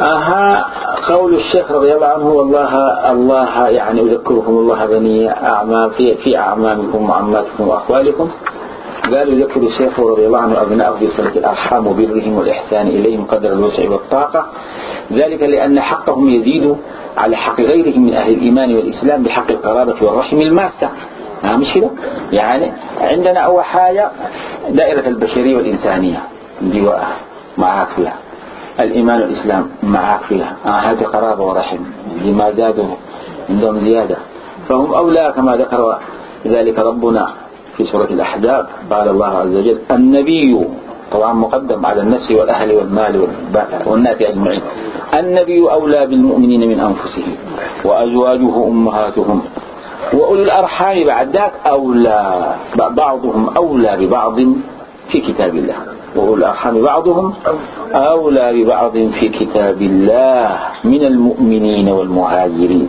أها قول الشيخ رضي الله عنه والله الله يعني أذكركم الله بني أعمام في, في أعمامكم وعماتكم وأخوالكم قال يذكر الشيخ رضي الله عنه أبناءه بصلة الأرحام وبرهم والإحسان إليهم قدر الوسع والطاقة. ذلك لأن حقهم يزيد على حق غيرهم من أهل الإيمان والإسلام بحق القرابة والرحم الماسة. ها مش كده؟ يعني عندنا أول حاجة دائرة البشرية والإنسانية. دي معاك فيها. الإيمان والإسلام معاك فيها آه هذه قرابة ورحم. لما زادوا عندهم زيادة. فهم أولى كما ذكر ذلك ربنا في سورة الأحزاب. قال الله عز وجل النبي طبعا مقدم على النفس والأهل والمال والناس أجمعين. النبي أولى بالمؤمنين من أنفسهم وأزواجه أمهاتهم وأولو الأرحام. بعد ذاك أولى بعضهم أولى ببعض في كتاب الله. وأولو الأرحام بعضهم أولى ببعض في كتاب الله من المؤمنين والمهاجرين.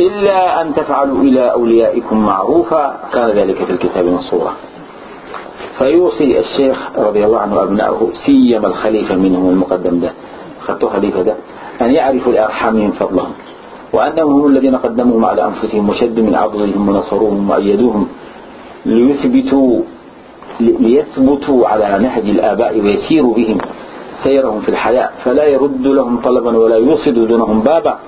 إلا أن تفعلوا إلى أوليائكم معروفا كان ذلك في الكتاب منصورا فيوصي الشيخ رضي الله عنه أبنائه سيما الخليفة منهم المقدم ده خطوه خليفة ده أن يعرفوا لأرحامهم فضلهم. وأنهم هم الذين قدموهم على أنفسهم وشدوا من عضلهم ونصروهم وأيدوهم ليثبتوا ليثبتوا على نهج الآباء ويسيروا بهم سيرهم في الحياة. فلا يرد لهم طلبا ولا يوصد دونهم بابا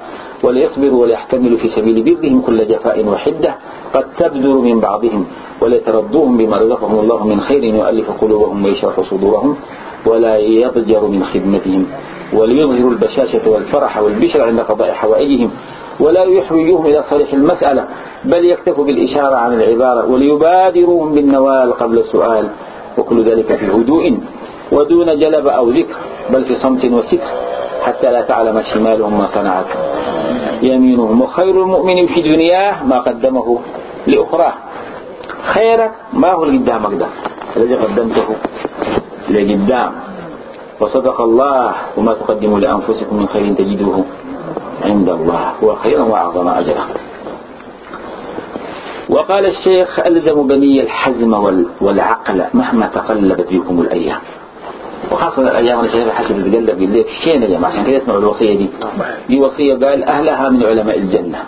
وليصبروا وليحتملوا في سبيل برهم كل جفاء وحدة قد تبدر من بعضهم وليتردوهم بما رزقهم الله من خير يؤلف قلوبهم ويشرح صدورهم ولا يضجر من خدمتهم وليظهروا البشاشة والفرح والبشر عند قضاء حوائجهم ولا يحوجوهم إلى صريح المسألة بل يكتفوا بالإشارة عن العبارة وليبادروهم بالنوال قبل السؤال وكل ذلك في هدوء ودون جلب أو ذكر بل في صمت وستر حتى لا تعلم شمالهم ما صنعت. يمينهم وخير المؤمن في دنياه ما قدمه لأخراه. خيرك ما هو قدامك ده؟ الذي قدمته لقدام وصدق الله وما تقدموا لأنفسكم من خير تجدوه. عند الله هو خيرا وأعظم أجرا. وقال الشيخ ألزم بني الحزم والعقل مهما تقلبت بكم الأيام. وخاصة الأيام شايفها حسب تقلب بالليل شين يا جماعة عشان كده يسمعوا الوصية دي. دي وصية قال أهلها من علماء الجنة.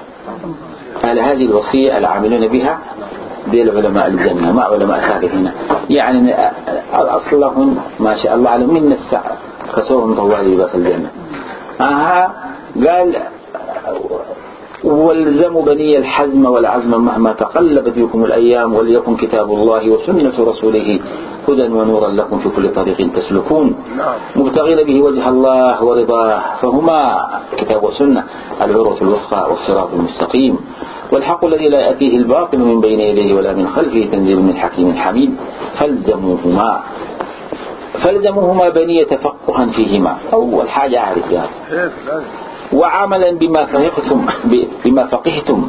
قال هذه الوصية العاملون بها دي العلماء الجنة ما علماء سابقين يعني أصلهم ما شاء الله على من السعر. كسوهم طوال لباس الجنة. آها قال والزموا بني الحزم والعزم مهما تقلبت بكم الأيام وليكن كتاب الله وسنة رسوله هدى ونورا لكم في كل طريق تسلكون. مبتغين به وجه الله ورضاه فهما كتاب وسنة العروة الوسطى والصراط المستقيم. والحق الذي لا يأتيه الباطل من بين يديه ولا من خلفه تنزيل من حكيم حميد. فالزموهما فلزموهما بنية تفقها فيهما. أول حاجة أعرف ذلك وعملا بما فقهتم بما فقهتم.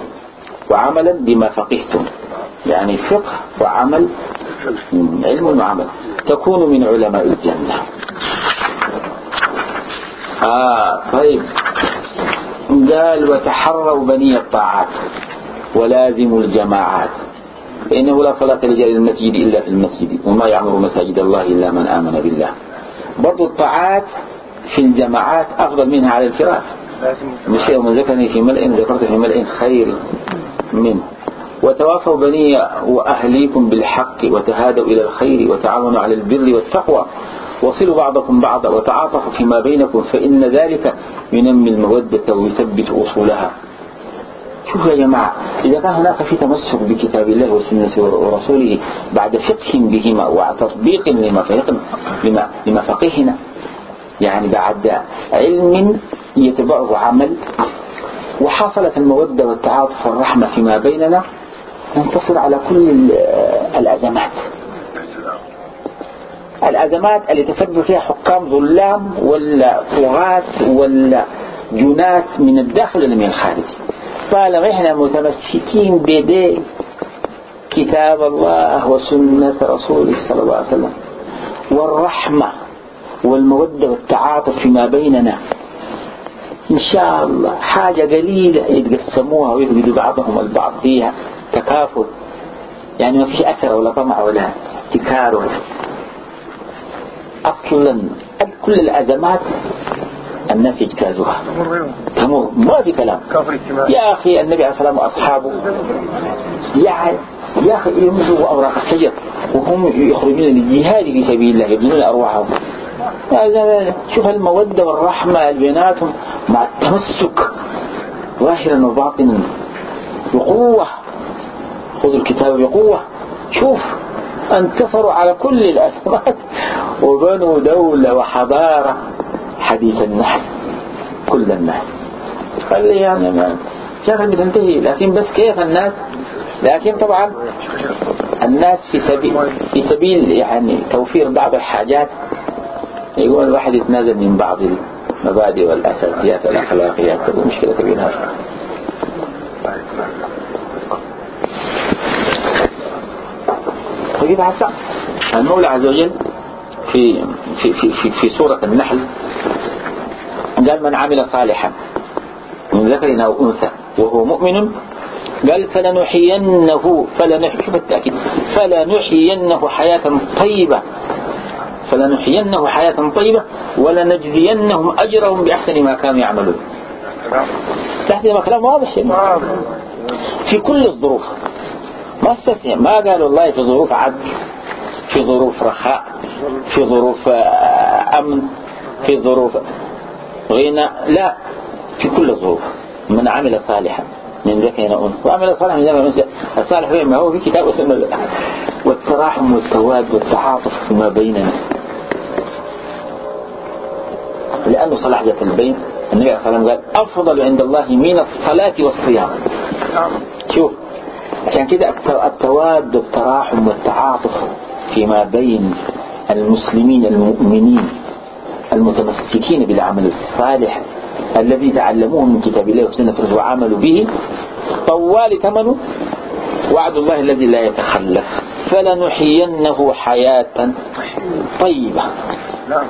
وعملا بما فقهتم. يعني فقه وعمل علم وعمل. تكون من علماء الجنة. آه طيب. قال وتحروا بني الطاعات ولازموا الجماعات. فإنه لا صلاة لجال المسجد إلا في المسجد وما يعمر مساجد الله إلا من آمن بالله. برضو الطاعات في الجماعات أفضل منها على الفراش. يوم ذكرني في ملئ ذكرت في ملئ خير منه وتواصوا بني وأهليكم بالحق وتهادوا إلى الخير وتعاونوا على البر والتقوى. وصلوا بعضكم بعضا وتعاطفوا فيما بينكم فإن ذلك ينمي المودة ويثبت أصولها. شوف يا جماعة إذا كان هناك في تمسك بكتاب الله وسنة ورسوله بعد فقه بهما وتطبيق لما لما, لما فقهنا يعني بعد علم يتبعه عمل. وحصلت المودة والتعاطف والرحمة فيما بيننا. ننتصر على كل الأزمات. الأزمات اللي تسبب فيها حكام ظلام ولا طغاة ولا جنات من الداخل ولا من الخارج. طالما إحنا متمسكين بيدي كتاب الله وسنة رسوله صلى الله عليه وسلم. والرحمة والمودة والتعاطف فيما بيننا. إن شاء الله حاجة قليلة يتقسموها ويفقدوا بعضهم البعض فيها تكافل يعني ما فيش أثر ولا طمع ولا ابتكار ولا. أصلا كل الأزمات الناس يجتازوها. تمر ما في كلام. يا أخي النبي عليه الصلاة والسلام وأصحابه يعني يا أخي يمسوا أوراق الشجر وهم يخرجون للجهاد في سبيل الله يبذلون أرواحهم. شوف المودة والرحمة بيناتهم مع التمسك. ظاهرا وباطنا. بقوة. خذوا الكتاب بقوة. شوف انتصروا على كل الأزمات [LAUGHS] وبنوا دولة وحضارة حديث النحل. كل الناس قال لي يعني ما شغل بتنتهي لكن بس كيف الناس؟ لكن طبعا الناس في سبيل في سبيل يعني توفير بعض الحاجات. يقول الواحد يتنازل من بعض المبادئ والأساسيات الأخلاقيات هذه مشكلة كبيرة فكيف حسن المولى عز وجل في في في في, في سورة النحل قال من عمل صالحا من ذكر أو أنثى وهو مؤمن قال فلنحيينه فلنحيي شوف التأكيد. فلنحيينه حياة طيبة فلنحيينه حياة طيبة ولنجزينهم أجرهم بأحسن ما كانوا يعملون. تحسن ما كلام واضح في كل الظروف. ما استثنى ما قالوا الله في ظروف عدل في ظروف رخاء في ظروف آه، أمن في ظروف غنى. لا في كل الظروف. من عمل صالحا من ذكر أنثى. وعمل صالحا من ذكر أنثى. الصالح ما هو في كتاب وسنة. والتراحم والتواد والتعاطف فيما بيننا. لأنه صلاح ذات البين النبي عليه الصلاة قال أفضل عند الله من الصلاة والصيام. شوف عشان كده التواد والتراحم والتعاطف فيما بين المسلمين المؤمنين المتمسكين بالعمل الصالح الذي تعلموه من كتاب الله وسنة رسوله وعملوا به طوال ثمنه وعد الله الذي لا يتخلف. فلنحيينه حياة طيبة. نعم.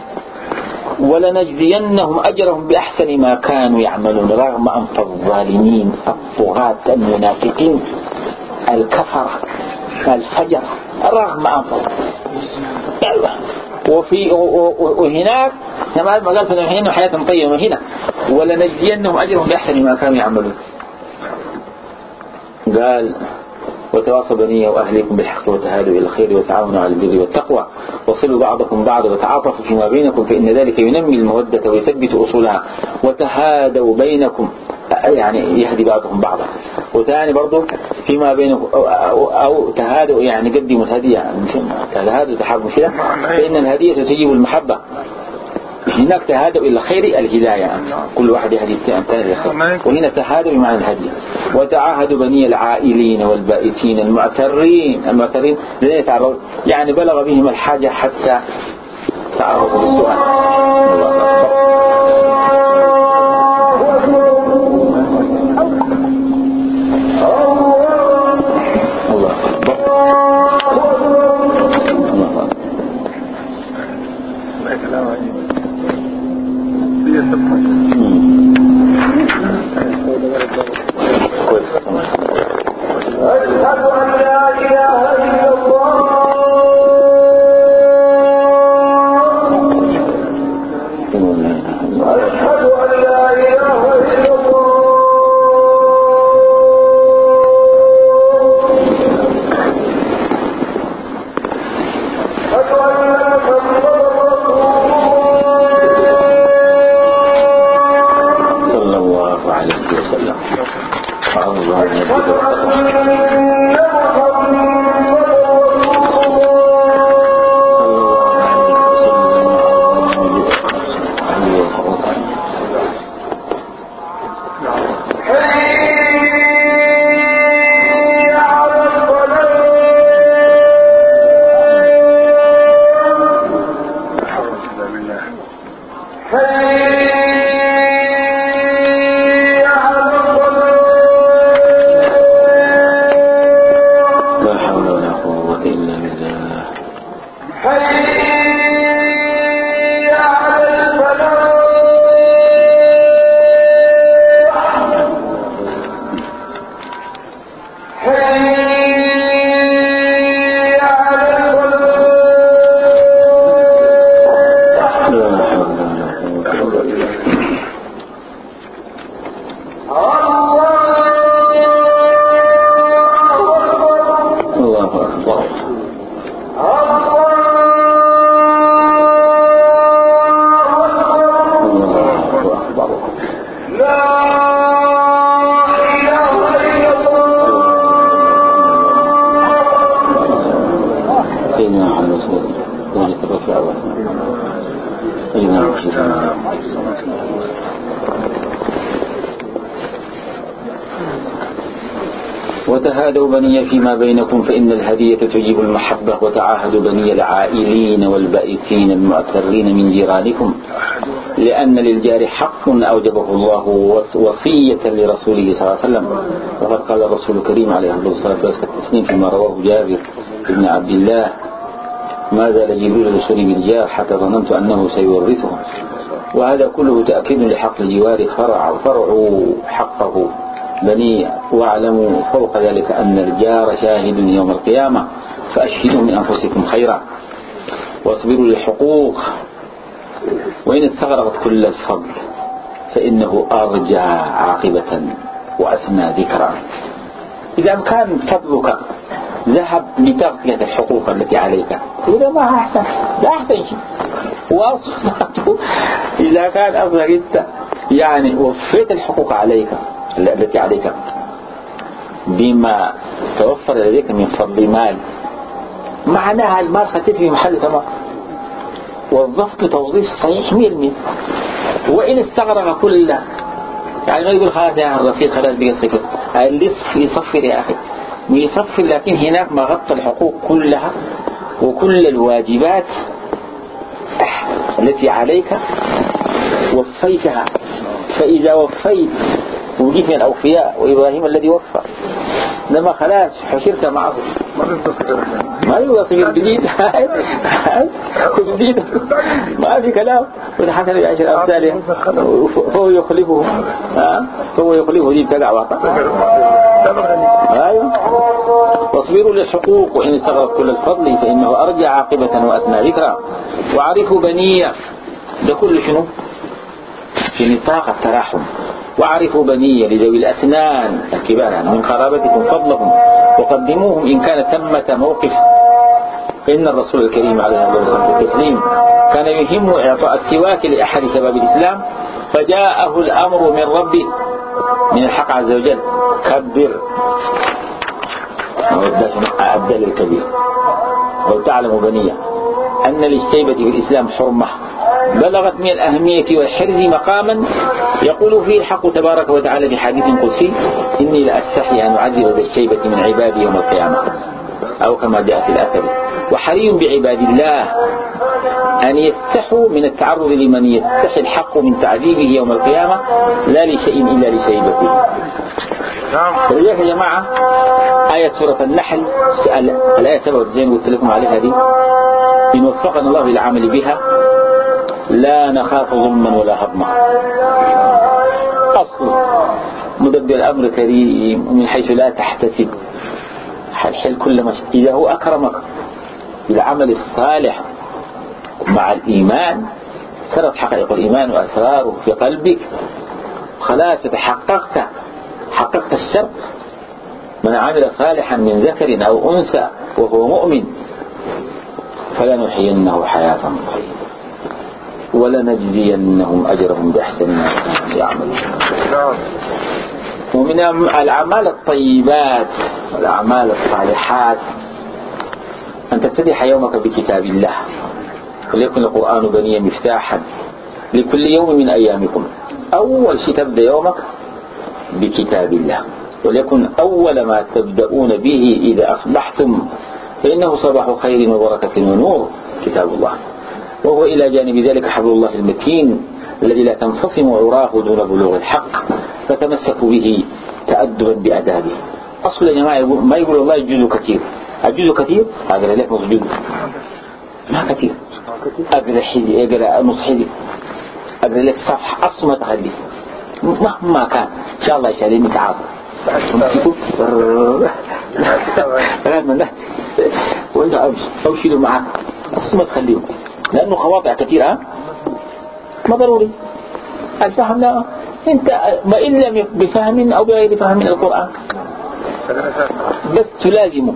ولنجزينهم أجرهم بأحسن ما كانوا يعملون رغم أنف الظالمين الطغاة المنافقين الكفرة الفجر رغم أنفهم وفي وهناك كما قال فنحيينهم حياة طيبة وهنا ولنجزينهم أجرهم بأحسن ما كانوا يعملون. قال وتواصوا بني وأهليكم بالحق وتهادوا إلى الخير وتعاونوا على البر والتقوى. وصلوا بعضكم بعضا وتعاطفوا فيما بينكم فإن ذلك ينمي المودة ويثبت أصولها. وتهادوا بينكم. يعني يهدي بعضهم بعضا. وثاني برضو فيما بينكم أو, أو, أو تهادوا يعني قدموا الهدية. يعني تهادوا تحابوا كده. فإن الهدية تجيب المحبة. هناك تهادوا إلى الخير الهداية. كل واحد يهدي الثاني الخير وهنا تهادوا بمعنى الهدي. وتعاهدوا بني العائلين والبائسين المعترين المعترين الذين يتعرضون. يعني بلغ بهم الحاجة حتى تعرض للسؤال الله وتهادوا فيما بينكم فإن الهدية تجيب المحبة وتعاهدوا بني العائلين والبائسين المؤثرين من جيرانكم لأن للجار حق أوجبه الله وصية لرسوله صلى الله عليه وسلم. وقد قال الرسول الكريم عليه الصلاة والسلام فيما رواه جابر بن عبد الله ما زال جبريل يصلي بالجار حتى ظننت أنه سيورثه. وهذا كله تأكيد لحق الجوار فرع فرع حقه. بني واعلموا فوق ذلك أن الجار شاهد يوم القيامة فأشهدوا من أنفسكم خيرا. واصبروا للحقوق. وإن استغرقت كل الفضل فإنه أرجى عاقبة وأسنى ذكرا. إذا كان فضلك ذهب لتغطية الحقوق التي عليك. إذا ما أحسن لا أحسن شيء. وأصبحت إذا كان أصلا أنت يعني وفيت الحقوق عليك. التي عليك. بما توفر لديك من فضل مال معناها المال خطيت في محل تمام. وظفت توظيف صحيح ميل ميل وإن استغرق كل يعني ما يقول خلاص يا الرصيد خلاص بقى صفر اللص يصفر يا أخي. ويصفر لكن هناك ما غطى الحقوق كلها وكل الواجبات التي عليك وفيتها. فإذا وفيت وجيت من الأوفياء وإبراهيم الذي وفى. لما خلاص حشرت معه. ما يبغى صغير [LAUGHS] جديد. ما في كلام. والحسن بعشر أمثاله فهو يخلفه. فهو يخلفه. دي تقع وقع أيوه. واصبروا للحقوق. وإن استغرق كل الفضل فإنه أرجع عاقبة وأثنى ذكرى. وعرفوا بنية ده كل شنو؟ في نطاق التراحم. وعرفوا بنية لذوي الأسنان. الكبار يعني من قرابتكم فضلهم وقدموهم إن كان ثمة موقف. فإن الرسول الكريم عليه الصلاة والسلام التسليم كان يهم إعطاء السواك لأحد شباب الإسلام فجاءه الأمر من ربه من الحق عز وجل. كبر. الدل الكبير. ولتعلموا بنية أن للشيبة في الإسلام حرمة. بلغت من الأهمية والحرز مقاما يقول فيه الحق تبارك وتعالى في حديث قدسي إني لأستحي أن أعذب بالشيبة من عبادي يوم القيامة. أو كما جاء في الأثر وحري بعباد الله أن يستحوا من التعرض لمن يستحي الحق من تعذيبه يوم القيامة لا لشيء إلا لشيبته نعم. ولذلك يا جماعة آية سورة النحل الآية 97 قلت لكم عليها دي. إن وفقنا الله للعمل بها. لا نخاف ظلما ولا هضما أصل مدبر الأمر كريم ومن حيث لا تحتسب. حل كل ما إذا هو أكرمك بالعمل الصالح مع الإيمان سرت حقائق الإيمان وأسراره في قلبك. خلاص تحققت. حققت الشرط. من عمل صالحا من ذكر أو أنثى وهو مؤمن فلنحيينه حياة طيبة. ولنجزينهم أجرهم بأحسن ما كانوا يعملون. ومن الأعمال الطيبات والأعمال الصالحات أن تفتتح يومك بكتاب الله. وليكن القرآن بنيا مفتاحا لكل يوم من أيامكم. أول شيء تبدأ يومك بكتاب الله. وليكن أول ما تبدأون به إذا أصبحتم فإنه صباح خير وبركة ونور كتاب الله. وهو إلى جانب ذلك حبل الله المتين الذي لا تنفصم عراه دون بلوغ الحق فتمسكوا به تأدبا بأدابه. أصل يا جماعة ما يقول الله يجوز كثير. الجزء كثير؟ هذا لك نص جزء. ما كثير؟ أقرأ حدي أقرأ نص حدي أقرأ لك صفحة أصلا تخلي مهما كان. إن شاء الله يشاريني تعاطى امسكوا وانت اوشلوا معك ما تخليهم لأنه كثيرة ما ضروري الفهم لا انت ما لم بفهم أو بغير فهم القرآن بس تلازمه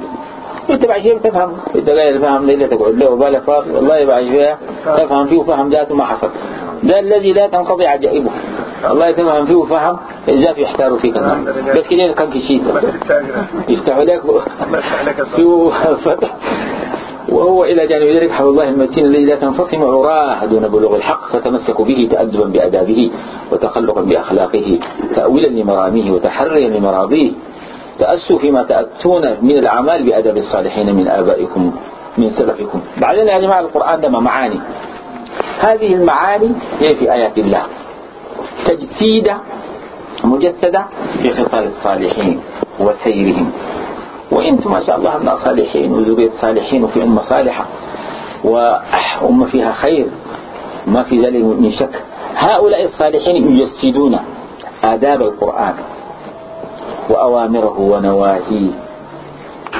انت بعد شيء بتفهم انت غير فهم ليلة تقعد؟ له وبالك فاضي. والله بعد شوية تفهم فيه وفهم ذاته ما حصل. ده الذي لا تنقضي عجائبه. الله يتفهم فيه وفهم إذا يحتاروا فيك. الناس بس كده كان كشيء يفتحوا لك. [LAUGHS] وهو إلى جانب ذلك حول الله المتين الذي لا تنفصم عراه دون بلوغ الحق فتمسكوا به تأدبا بأدابه وتخلقا بأخلاقه تأويلا لمراميه وتحريا لمراضيه. تأسوا فيما تأتون من الأعمال بأدب الصالحين من آبائكم من سلفكم بعدين يا جماعة القرآن ده معاني. هذه المعاني هي في آيات الله. تجسيدة مجسدة في خصال الصالحين وسيرهم. وأنتم ما شاء الله أبناء صالحين وذرية صالحين وفي أمة صالحة وأمة فيها خير ما في ذلك من شك. هؤلاء الصالحين يجسدون آداب القرآن. وأوامره ونواهيه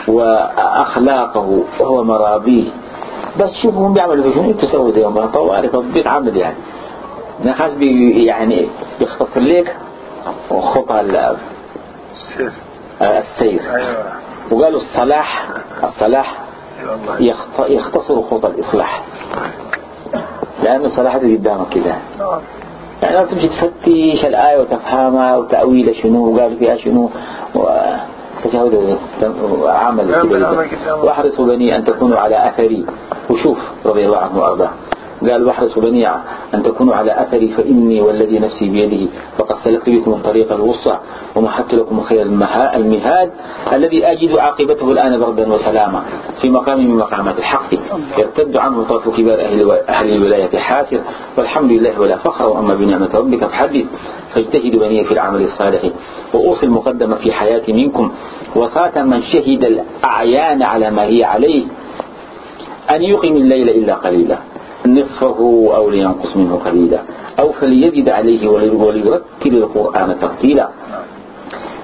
وأخلاقه وهو مرابيه بس شوفهم بيعملوا شنو؟ تسوي ده يوم. طوارئ تطبيق عمل يعني. نخاش بي يعني يختصر لك خطى السير. أيوة. وقالوا الصلاح الصلاح يختصر خطى الإصلاح. لأن الصلاح ده قدامك كده. نعم. يعني لازم تفتش الآية وتفهمها وتأويل شنو وقال فيها شنو تشهد عمل واحرصوا بني أن تكونوا على أثري. وشوف رضي الله عنه وأرضاه. قال واحرصوا بني أن تكونوا على أثري فإني والذي نفسي بيده. فقد سلكت بكم الطريق الوسطى ومحدت لكم خير المهاد الذي أجد عاقبته الآن بردا وسلاما في مقام من مقامات الحق. يرتد عنه طرف كبار أهل, الولاية حاسر والحمد لله ولا فخر. وأما بنعمة ربك فحدث. فاجتهدوا بني في العمل الصالح وأوصي المقدمة في حياتي منكم. وصاة من شهد الأعيان على ما هي عليه أن يقيم الليل إلا قليلا. نصفه أو لينقص منه قليلا أو فليجد عليه وليرتل القرآن ترتيلا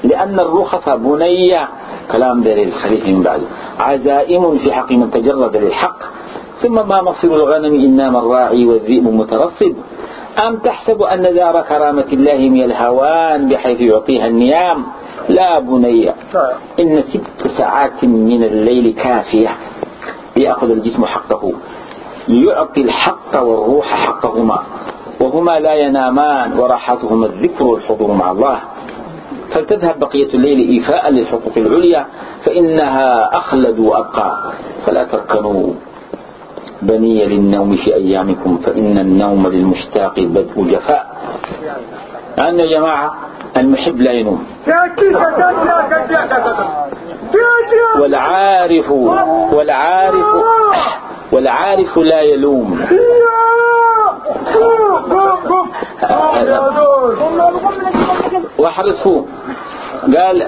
لأن الرخص بنية كلام ذلك الخليفة من بعده عزائم في حق من تجرد للحق. ثم ما مصير الغنم إنما الراعي والذئب مترصد. أم تحسب أن دار كرامة الله من الهوان بحيث يعطيها النيام؟ لا بني. إن ست ساعات من الليل كافية ليأخذ الجسم حقه. يعطي الحق والروح حقهما وهما لا ينامان وراحتهما الذكر والحضور مع الله. فلتذهب بقية الليل إيفاء للحقوق العليا فإنها أخلد وأبقى. فلا تركنوا بني للنوم في أيامكم فإن النوم للمشتاق بدء جفاء. لأن يا جماعة المحب لا ينوم. والعارف والعارف والعارف لا يلوم. واحرصوا. قال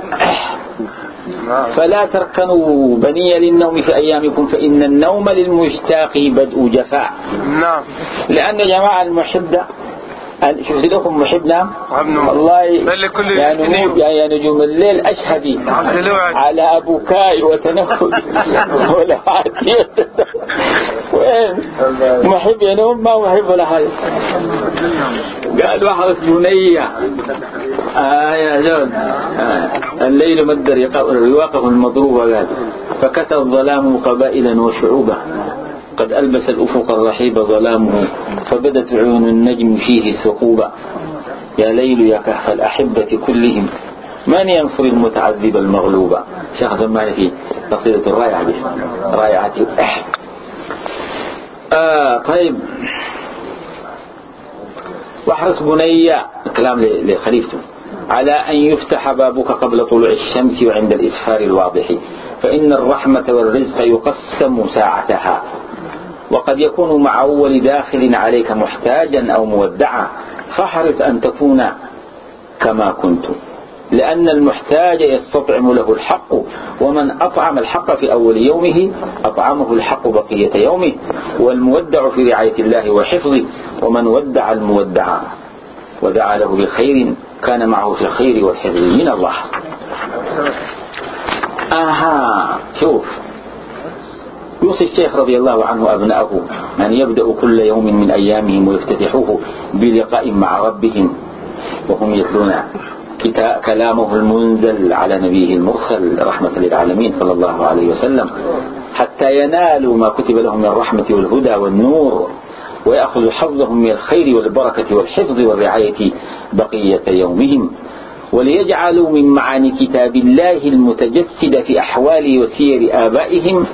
فلا تركنوا بني للنوم في أيامكم فإن النوم للمشتاق بدء جفاء. نعم. لأن جماعة المحب شفت لكم محب نام والله لكل يا نجوم نجوم. الليل أشهدي. على بكاء وتنفس [LAUGHS] ولا عادية وين؟ محب ينوم ما محب ولا حاجة. قال واحرص بنية آه يا زول آه. الليل مد رواقه المضروبة قال. فكسى الظلام قبائلا وشعوبا. قد ألبس الأفق الرحيب ظلامه فبدت عيون النجم فيه ثقوبا. يا ليل يا كهف الأحبة كلهم. من ينصر المتعذب المغلوب؟ شيخ زمان في قصيدة الرائعة دي. رائعة آه طيب. واحرص بني كلام لخليفته. على أن يفتح بابك قبل طلوع الشمس وعند الإسفار الواضح. فإن الرحمة والرزق يقسم ساعتها. وقد يكون مع أول داخل عليك محتاجا أو مودعا فاحرص أن تكون كما كنت لأن المحتاج يستطعم له الحق ومن أطعم الحق في أول يومه أطعمه الحق بقية يومه والمودع في رعاية الله وحفظه ومن ودع المودع ودعا له بالخير كان معه في الخير والحفظ من الله. آها شوف. يوصي الشيخ رضي الله عنه أبناءه أن يبدأوا كل يوم من أيامهم ويفتتحوه بلقاء مع ربهم وهم يتلون كتا- كلامه المنزل على نبيه المرسل رحمة للعالمين صلى الله عليه وسلم حتى ينالوا ما كتب لهم من الرحمة والهدى والنور ويأخذوا حظهم من الخير والبركة والحفظ والرعاية بقية يومهم وليجعلوا من معاني كتاب الله المتجسد في أحوال وسير آبائهم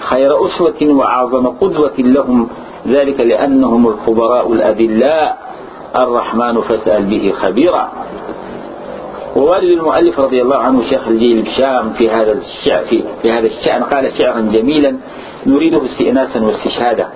خير أسوة وأعظم قدوة لهم ذلك لأنهم الخبراء الأذلاء الرحمن فاسأل به خبيرا. ووالد المؤلف رضي الله عنه شيخ الجيل بشام في هذا الشعر في, في هذا الشأن قال شعرا جميلا نريده استئناسا واستشهادا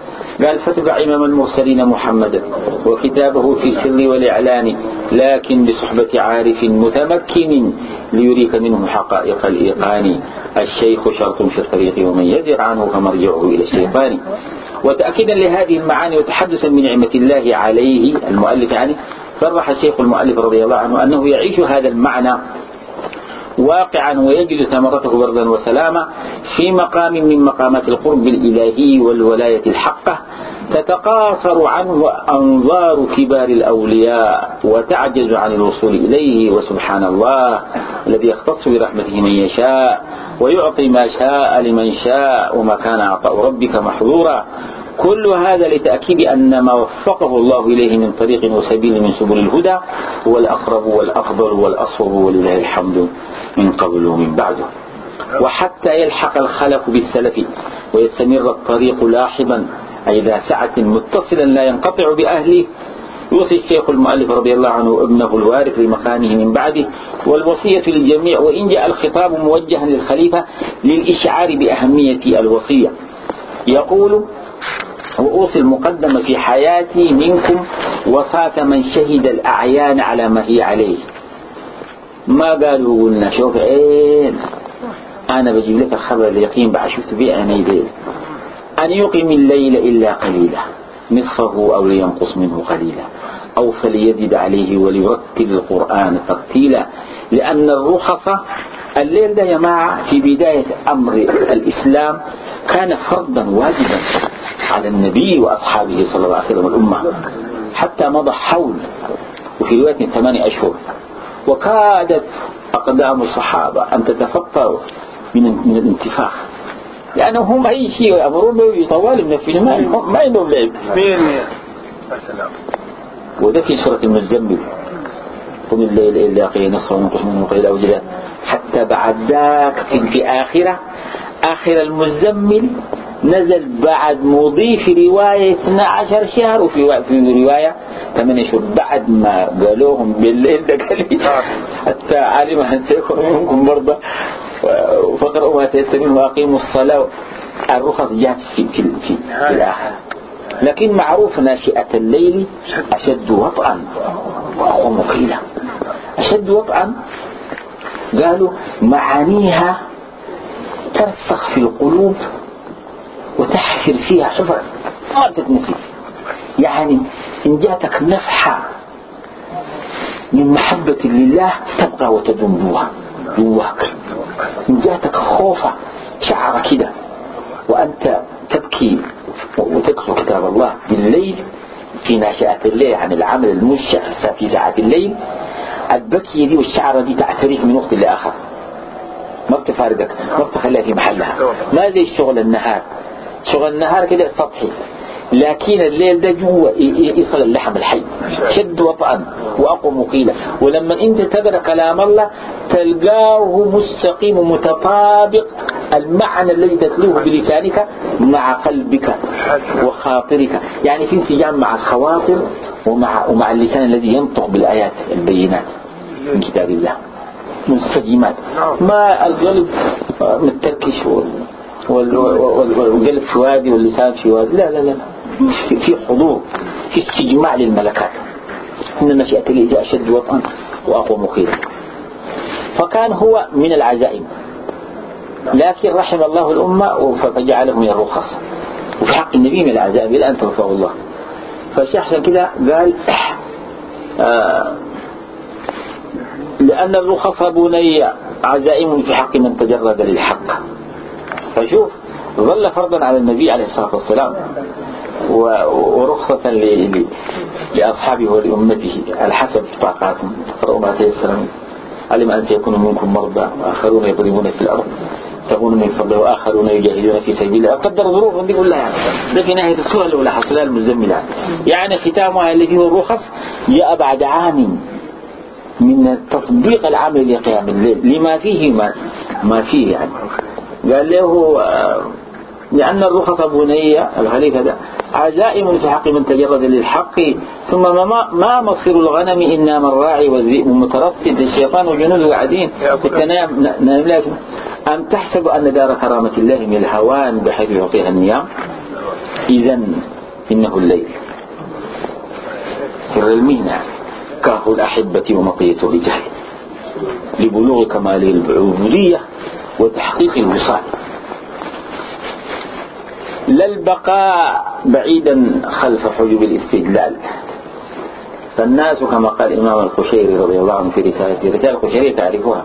قال فاتبع إمام المرسلين محمدا وكتابه في السر والإعلان لكن بصحبة عارف متمكن ليريك منه حقائق الإيقان. الشيخ شرط في الطريق ومن يزر عنه فمرجعه إلى الشيطان وتأكيدا لهذه المعاني وتحدثا من نعمة الله عليه المؤلف يعني صرح الشيخ المؤلف رضي الله عنه أنه يعيش هذا المعنى واقعا ويجد ثمرته بردا وسلاما في مقام من مقامات القرب الإلهي والولاية الحقة. تتقاصر عنه أنظار كبار الأولياء وتعجز عن الوصول إليه وسبحان الله الذي يختص برحمته من يشاء ويعطي ما شاء لمن شاء وما كان عطاء ربك محظورا. كل هذا لتأكيد أن ما وفقه الله إليه من طريق وسبيل من سبل الهدى هو الأقرب والأفضل والأصوب ولله الحمد من قبل ومن بعد. وحتى يلحق الخلف بالسلف ويستمر الطريق لاحبا أي ذا سعة متصلا لا ينقطع بأهله يوصي الشيخ المؤلف رضي الله عنه ابنه الوارث لمكانه من بعده والوصية للجميع وإن جاء الخطاب موجها للخليفة للإشعار بأهمية الوصية. يقول وأوصي المقدم في حياتي منكم وصاة من شهد الأعيان على ما هي عليه. ما قالوا قلنا شوف عين. أنا بجيب لك الخبر اليقين بعد شفت بعيني ذيل أن يقيم الليل إلا قليلا نصفه أو لينقص منه قليلا أو فليزد عليه وليرتل القرآن ترتيلا لأن الرخص الليل ده يا جماعة في بداية أمر الإسلام كان فرضا واجبا على النبي وأصحابه صلى الله عليه وسلم الأمة حتى مضى حول وفي رواية ثمانية أشهر وكادت أقدام الصحابة أن تتفطر من من الانتفاخ لأنهم أي شيء يأمرون به يطوال من الفيلم ما عندهم لعب وده في سورة المزمل قم الليل إلا قيل منه قيل أو جدا حتى بعد ذاك في, في آخرة آخر المزمل نزل بعد مضي في رواية 12 شهر وفي في رواية 8 شهور بعد ما قالوهم بالليل ده قال حتى علم أن سيكون منكم مرضى فقرأوا ما تيسر وأقيموا الصلاة الرخص جاءت في, في, في, الآخر. لكن معروف ناشئة الليل أشد وطئا. وأقوم قيلا أشد وطئا قالوا معانيها ترسخ في القلوب وتحفر فيها حفر. ما تتنسي يعني إن جاتك نفحة من محبة لله تبقى وتدوم جوا جواك. إن جاتك خوفة شعر كده. وأنت تبكي وتقرأ كتاب الله بالليل في ناشئة الليل عن العمل المنشأ في ساعة الليل. البكية دي والشعرة دي تعتريك من وقت لآخر. ما بتفارقك ما بتخليها في محلها. ما زي الشغل النهار. شغل النهار كده سطحي. لكن الليل ده جوا يصل اللحم الحي. شد وطأن وأقوى مقيلة ولما أنت تقرأ كلام الله تلقاه مستقيم ومتطابق المعنى الذي تتلوه بلسانك مع قلبك وخاطرك. يعني في انسجام مع الخواطر ومع, ومع اللسان الذي ينطق بالآيات البينات من كتاب الله. منسجمات ما القلب متركش والقلب في وادي واللسان في وادي لا لا لا. في حضور في استجماع للملكات. إن مشيئة الله أشد وطئا وأقوى مقيلا فكان هو من العزائم. لكن رحم الله الأمة فجعله من الرخص. وفي حق النبي من العزائم إلى أن توفاه الله. فالشيخ كده قال آه لأن الرخص بني عزائم في حق من تجرد للحق. فشوف ظل فرضا على النبي عليه الصلاة والسلام. ورخصة لأصحابه ولأمته. على حسب طاقاتهم. فرأوا ما تيسر علم أن سيكون منكم مرضى. وآخرون يضربون في الأرض. تكون من فضله. وآخرون يجاهدون في سبيل الله قدر ظروف دي كلها يعني ده في نهاية السورة الأولى. حصلها المزملة يعني ختامها اللي فيه الرخص جاء بعد عام من تطبيق العمل لقيام الليل. لما فيه ما, ما فيه يعني. قال له آه، لأن الرخص بنية الخليفة ده عزائم في حق من تجرد للحق. ثم ما, مصير الغنم إنا من راعي والذئب مترصد. الشيطان وجنوده قاعدين نام نام أم تحسب أن دار كرامة الله من الهوان بحيث يعطيها النيام؟ إذا إنه الليل. سر المهنة كاه الأحبة ومطية الرجال. لبلوغ كمال العبودية وتحقيق الوصال. لا البقاء بعيدا خلف حجب الاستدلال. فالناس كما قال الإمام القشيري رضي الله عنه في رسالته رسالة القشيري تعرفها.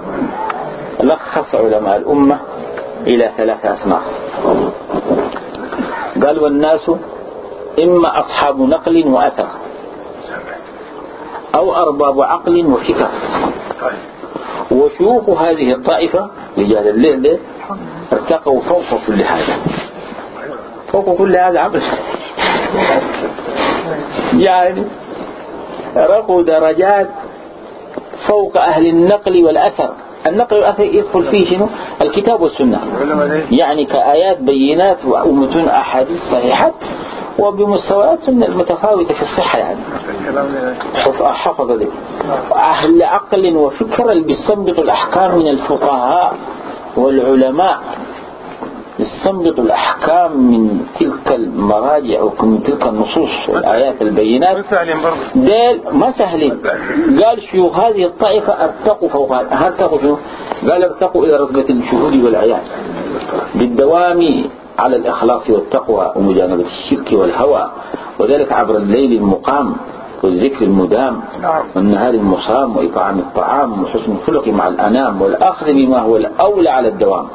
لخص علماء الأمة إلى ثلاثة أصناف قال والناس إما أصحاب نقل وأثر أو أرباب عقل وفكر وشيوخ هذه الطائفة رجال الليل ارتقوا فوق كل هذا. فوق كل هذا عمل يعني رقوا درجات فوق أهل النقل والأثر. النقل والأثر يدخل فيه شنو؟ الكتاب والسنة. يعني كآيات بينات ومتون أحاديث صحيحات وبمستويات سنة متفاوتة في الصحة يعني. حفظ ذلك أهل عقل وفكر اللي بيستنبط الأحكام من الفقهاء والعلماء. يستنبط الأحكام من تلك المراجع ومن تلك النصوص والآيات البينات. ديل ما سهلين. قال شيوخ هذه الطائفة ارتقوا فوق هذا ارتقوا شنو قال ارتقوا إلى رتبة الشهود والعيان بالدوام على الإخلاص والتقوى ومجانبة الشرك والهوى وذلك عبر الليل المقام والذكر المدام نعم. والنهار المصام وإطعام الطعام وحسن الخلق مع الأنام والأخذ بما هو الأولى على الدوام.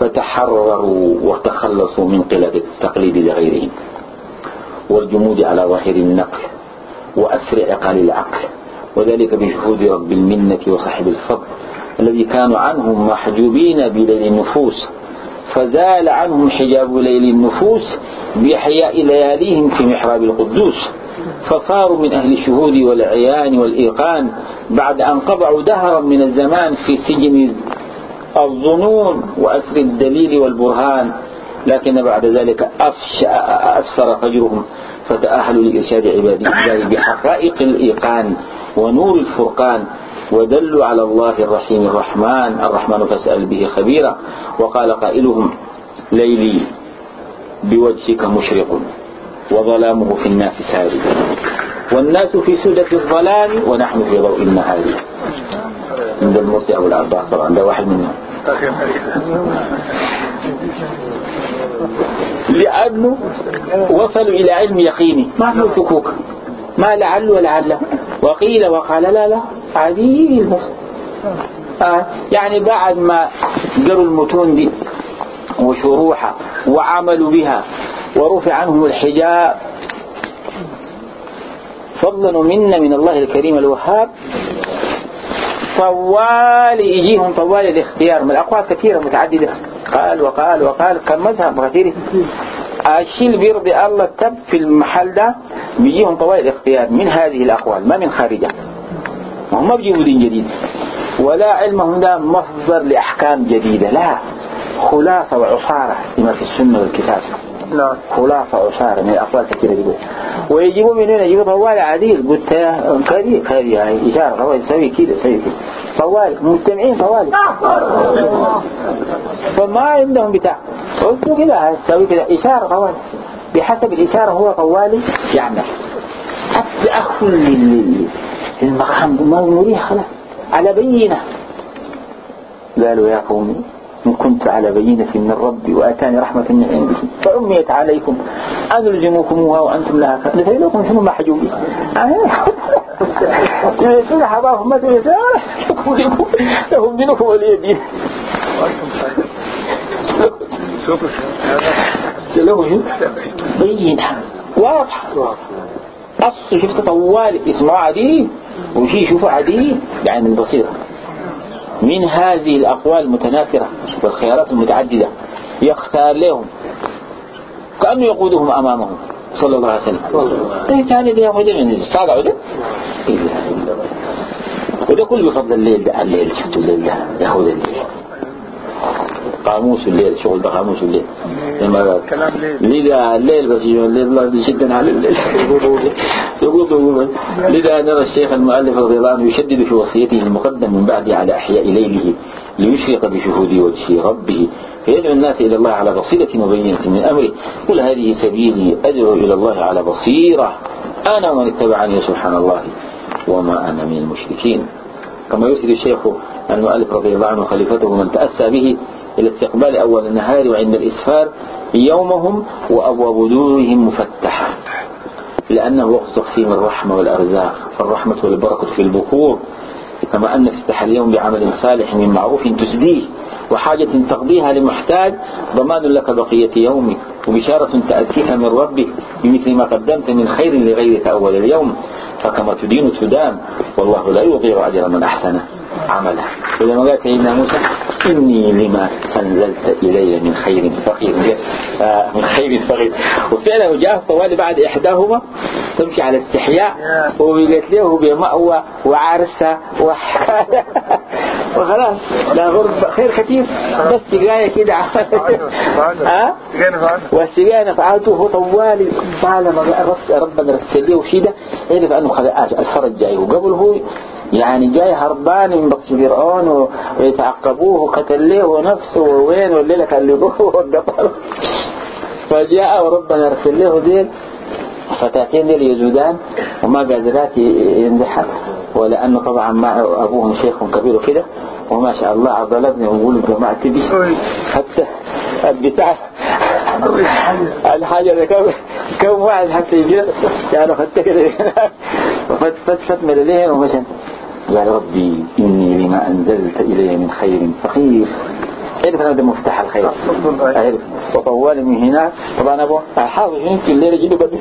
فتحرروا وتخلصوا من قلة التقليد لغيرهم والجمود على ظاهر النقل وأسر عقال العقل وذلك بشهود رب المنة وصاحب الفضل الذي كانوا عنهم محجوبين بليل النفوس فزال عنهم حجاب ليل النفوس بإحياء لياليهم في محراب القدوس فصاروا من أهل الشهود والعيان والإيقان بعد أن قضعوا دهرا من الزمان في سجن الظنون وأسر الدليل والبرهان لكن بعد ذلك أسفر فجرهم فتأهلوا لإرشاد عباد الله بحقائق الإيقان ونور الفرقان ودلوا على الله الرحيم الرحمن الرحمن فاسأل به خبيرا وقال قائلهم ليلي بوجهك مشرق وظلامه في الناس ساري والناس في سدة الظلام ونحن في ضوء النهار. عند المرسي أبو العباس طبعا ده واحد منهم. لأنه وصلوا إلى علم يقيني. ما في شكوك ما لعل ولعل. وقيل وقال لا لا عادي آه يعني بعد ما قروا المتون دي وشروحها وعملوا بها ورفع عنهم الحجاب فضلا منا من الله الكريم الوهاب. طوال يجيهم طوال الاختيار. من الأقوال كثيرة متعددة. قال وقال وقال. كان مذهب كثير الشيء اللي بيرضي الله تب في المحل ده. بيجيهم طوال الاختيار. من هذه الأقوال؟ ما من خارجها هم ما بيجيبوا دين جديد. ولا علمهم ده مصدر لأحكام جديدة. لا. خلاصة وعصارة لما في السنة والكتاب. خلاصة عصارة من الأقوال كثيرة جدا. ويجيبوا من هنا يجيبوا طوال عديل قلت يا كذي كذي هاي إشارة. طوال سوي كذا سوي كذا. طوال مجتمعين طوال. فما عندهم بتاع. قلت كذا سوي كذا. إشارة طوال. بحسب الإشارة هو طوالي يعمل. التأخل للمقام ما مريح خلاص. على بينة. قالوا يا قومي إن كنت على بينة من ربي وأتاني رحمة من عنده فأميت عليكم أنلزمكموها وأنتم لها لكم شنو محجوبين يسون حضاهم ما تنسى لهم دينكم ولي دين بينة واضحة أصل شفت طوال اسمه عديد وشي شوفوا عديد يعني البصيرة من هذه الأقوال المتناثرة والخيارات المتعددة يختار لهم كأنه يقودهم أمامهم صلى الله عليه وسلم. ده ثاني ده ياخذ من الصلاة وده وده كله بفضل الليل ده الليل شفتوا الليل ده ياخذ الليل. قاموس الليل شغل ده قاموس الليل. لما كلام ليل. لذا الليل بس الليل جدا على الليل. [LAUGHS] يقول يقول لذا نرى الشيخ المؤلف رضي الله عنه يشدد في وصيته المقدم من بعد على أحياء ليله ليشرق بشهود وجه ربه فيدعو الناس إلى الله على بصيرة مبينة من أمره. قل هذه سبيلي أدعو إلى الله على بصيرة. أنا ومن اتبعني سبحان الله وما أنا من المشركين. كما يرشد الشيخ المؤلف رضي الله عنه خليفته من تأسى به إلى استقبال أول النهار وعند الإسفار يومهم وأبواب دورهم مفتحة. لأنه وقت تقسيم الرحمة والأرزاق فالرحمة والبركة في البكور كما أن افتتح اليوم بعمل صالح من معروف تسديه وحاجة تقضيها لمحتاج ضمان لك بقية يومك. وبشارة تأتيها من ربك بمثل ما قدمت من خير لغيرك أول اليوم. فكما تدين تدان والله لا يضيع أجر من أحسن عملا ولما قال سيدنا موسى؟ إني لما أنزلت إلي من خير فقير. آه من خير فقير. وفعلا جاء طوال بعد إحداهما تمشي على استحياء وقالت له بمأوى وعرسة وحكاية [LAUGHS] وخلاص لا غرب خير كثير. بس سقاية كده. [LAUGHS] ها والسقاية نفعته طوالي طالما ربنا رسل له وشيده عرف أنه خلاص الفرج جاي. وقبل هو يعني جاي هربان من بطش فرعون ويتعقبوه وقتل له نفسه وين والليلة كان لقوه والقطر فجاء وربنا ارسل له ديل فتاتين ديل يزودان وما قادرات ينزحها ولأنه طبعا مع أبوهم شيخ كبير وكده. وما شاء الله عضلتني وقولوا جماعة تبي حتى البتاع الحاجة كم كم واحد حتى يجي. يعني حتى كده. فت من إليه ومشى يا ربي إني لما أنزلت إلي من خير فقير. عرف أنا ده مفتاح الخير؟ عرف وطوال من هنا. طبعا أبو الحافظ يمكن الليلة جيله بدو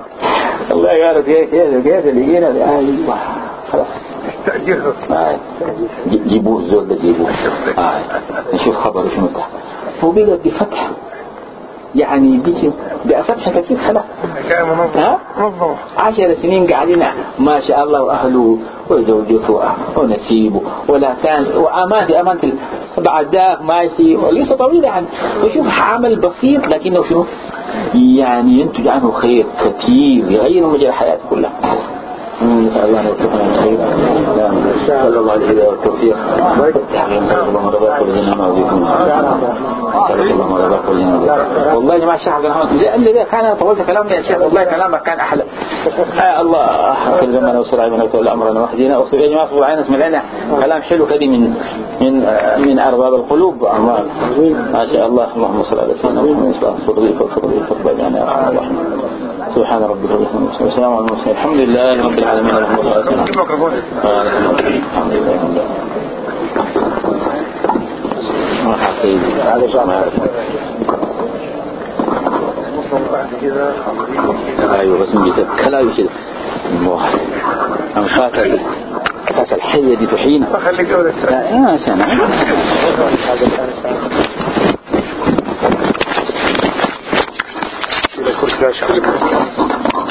[LAUGHS] الله يعرف كيف كيف كيف اللي هنا أيوة خلاص. آه. جيبوه الزول ده جيبوه. آه. نشوف خبره شنو ده بيقعد بفتح يعني بيجي بفتح كثير خلاص. ها؟ عشر سنين قاعدين. ما شاء الله وأهله وزوجته ونسيبه ولا كان وأمان في أمان بعد ذاك ماشي ولسه طويل يعني. وشوف عمل بسيط لكنه شنو يعني ينتج عنه خير كثير يغير مجرى حياته كلها. الله الله ما والله يا جماعة الشيخ عبد الرحمن ذلك أنا طولت كلامي يا شيخ والله كلامك كان أحلى. آه الله في زمن وسرع من وتولى أمرنا واهدينا واغفر يا جماعة اصبروا علينا اسم لنا. كلام حلو كده من من من أرباب القلوب. ما شاء الله. اللهم صل على سيدنا محمد صلى الله عليه وسلم فاغفر لي تقبل يا أرحم الراحمين سبحان ربك رب وسلام على المرسلين الحمد لله رب العالمين. هذا ما أيوه بس من جد كلاوي كده الله. انفاس انفاس الحية دي تحينها خليك أولى لا سنة إذا كنت لا شغل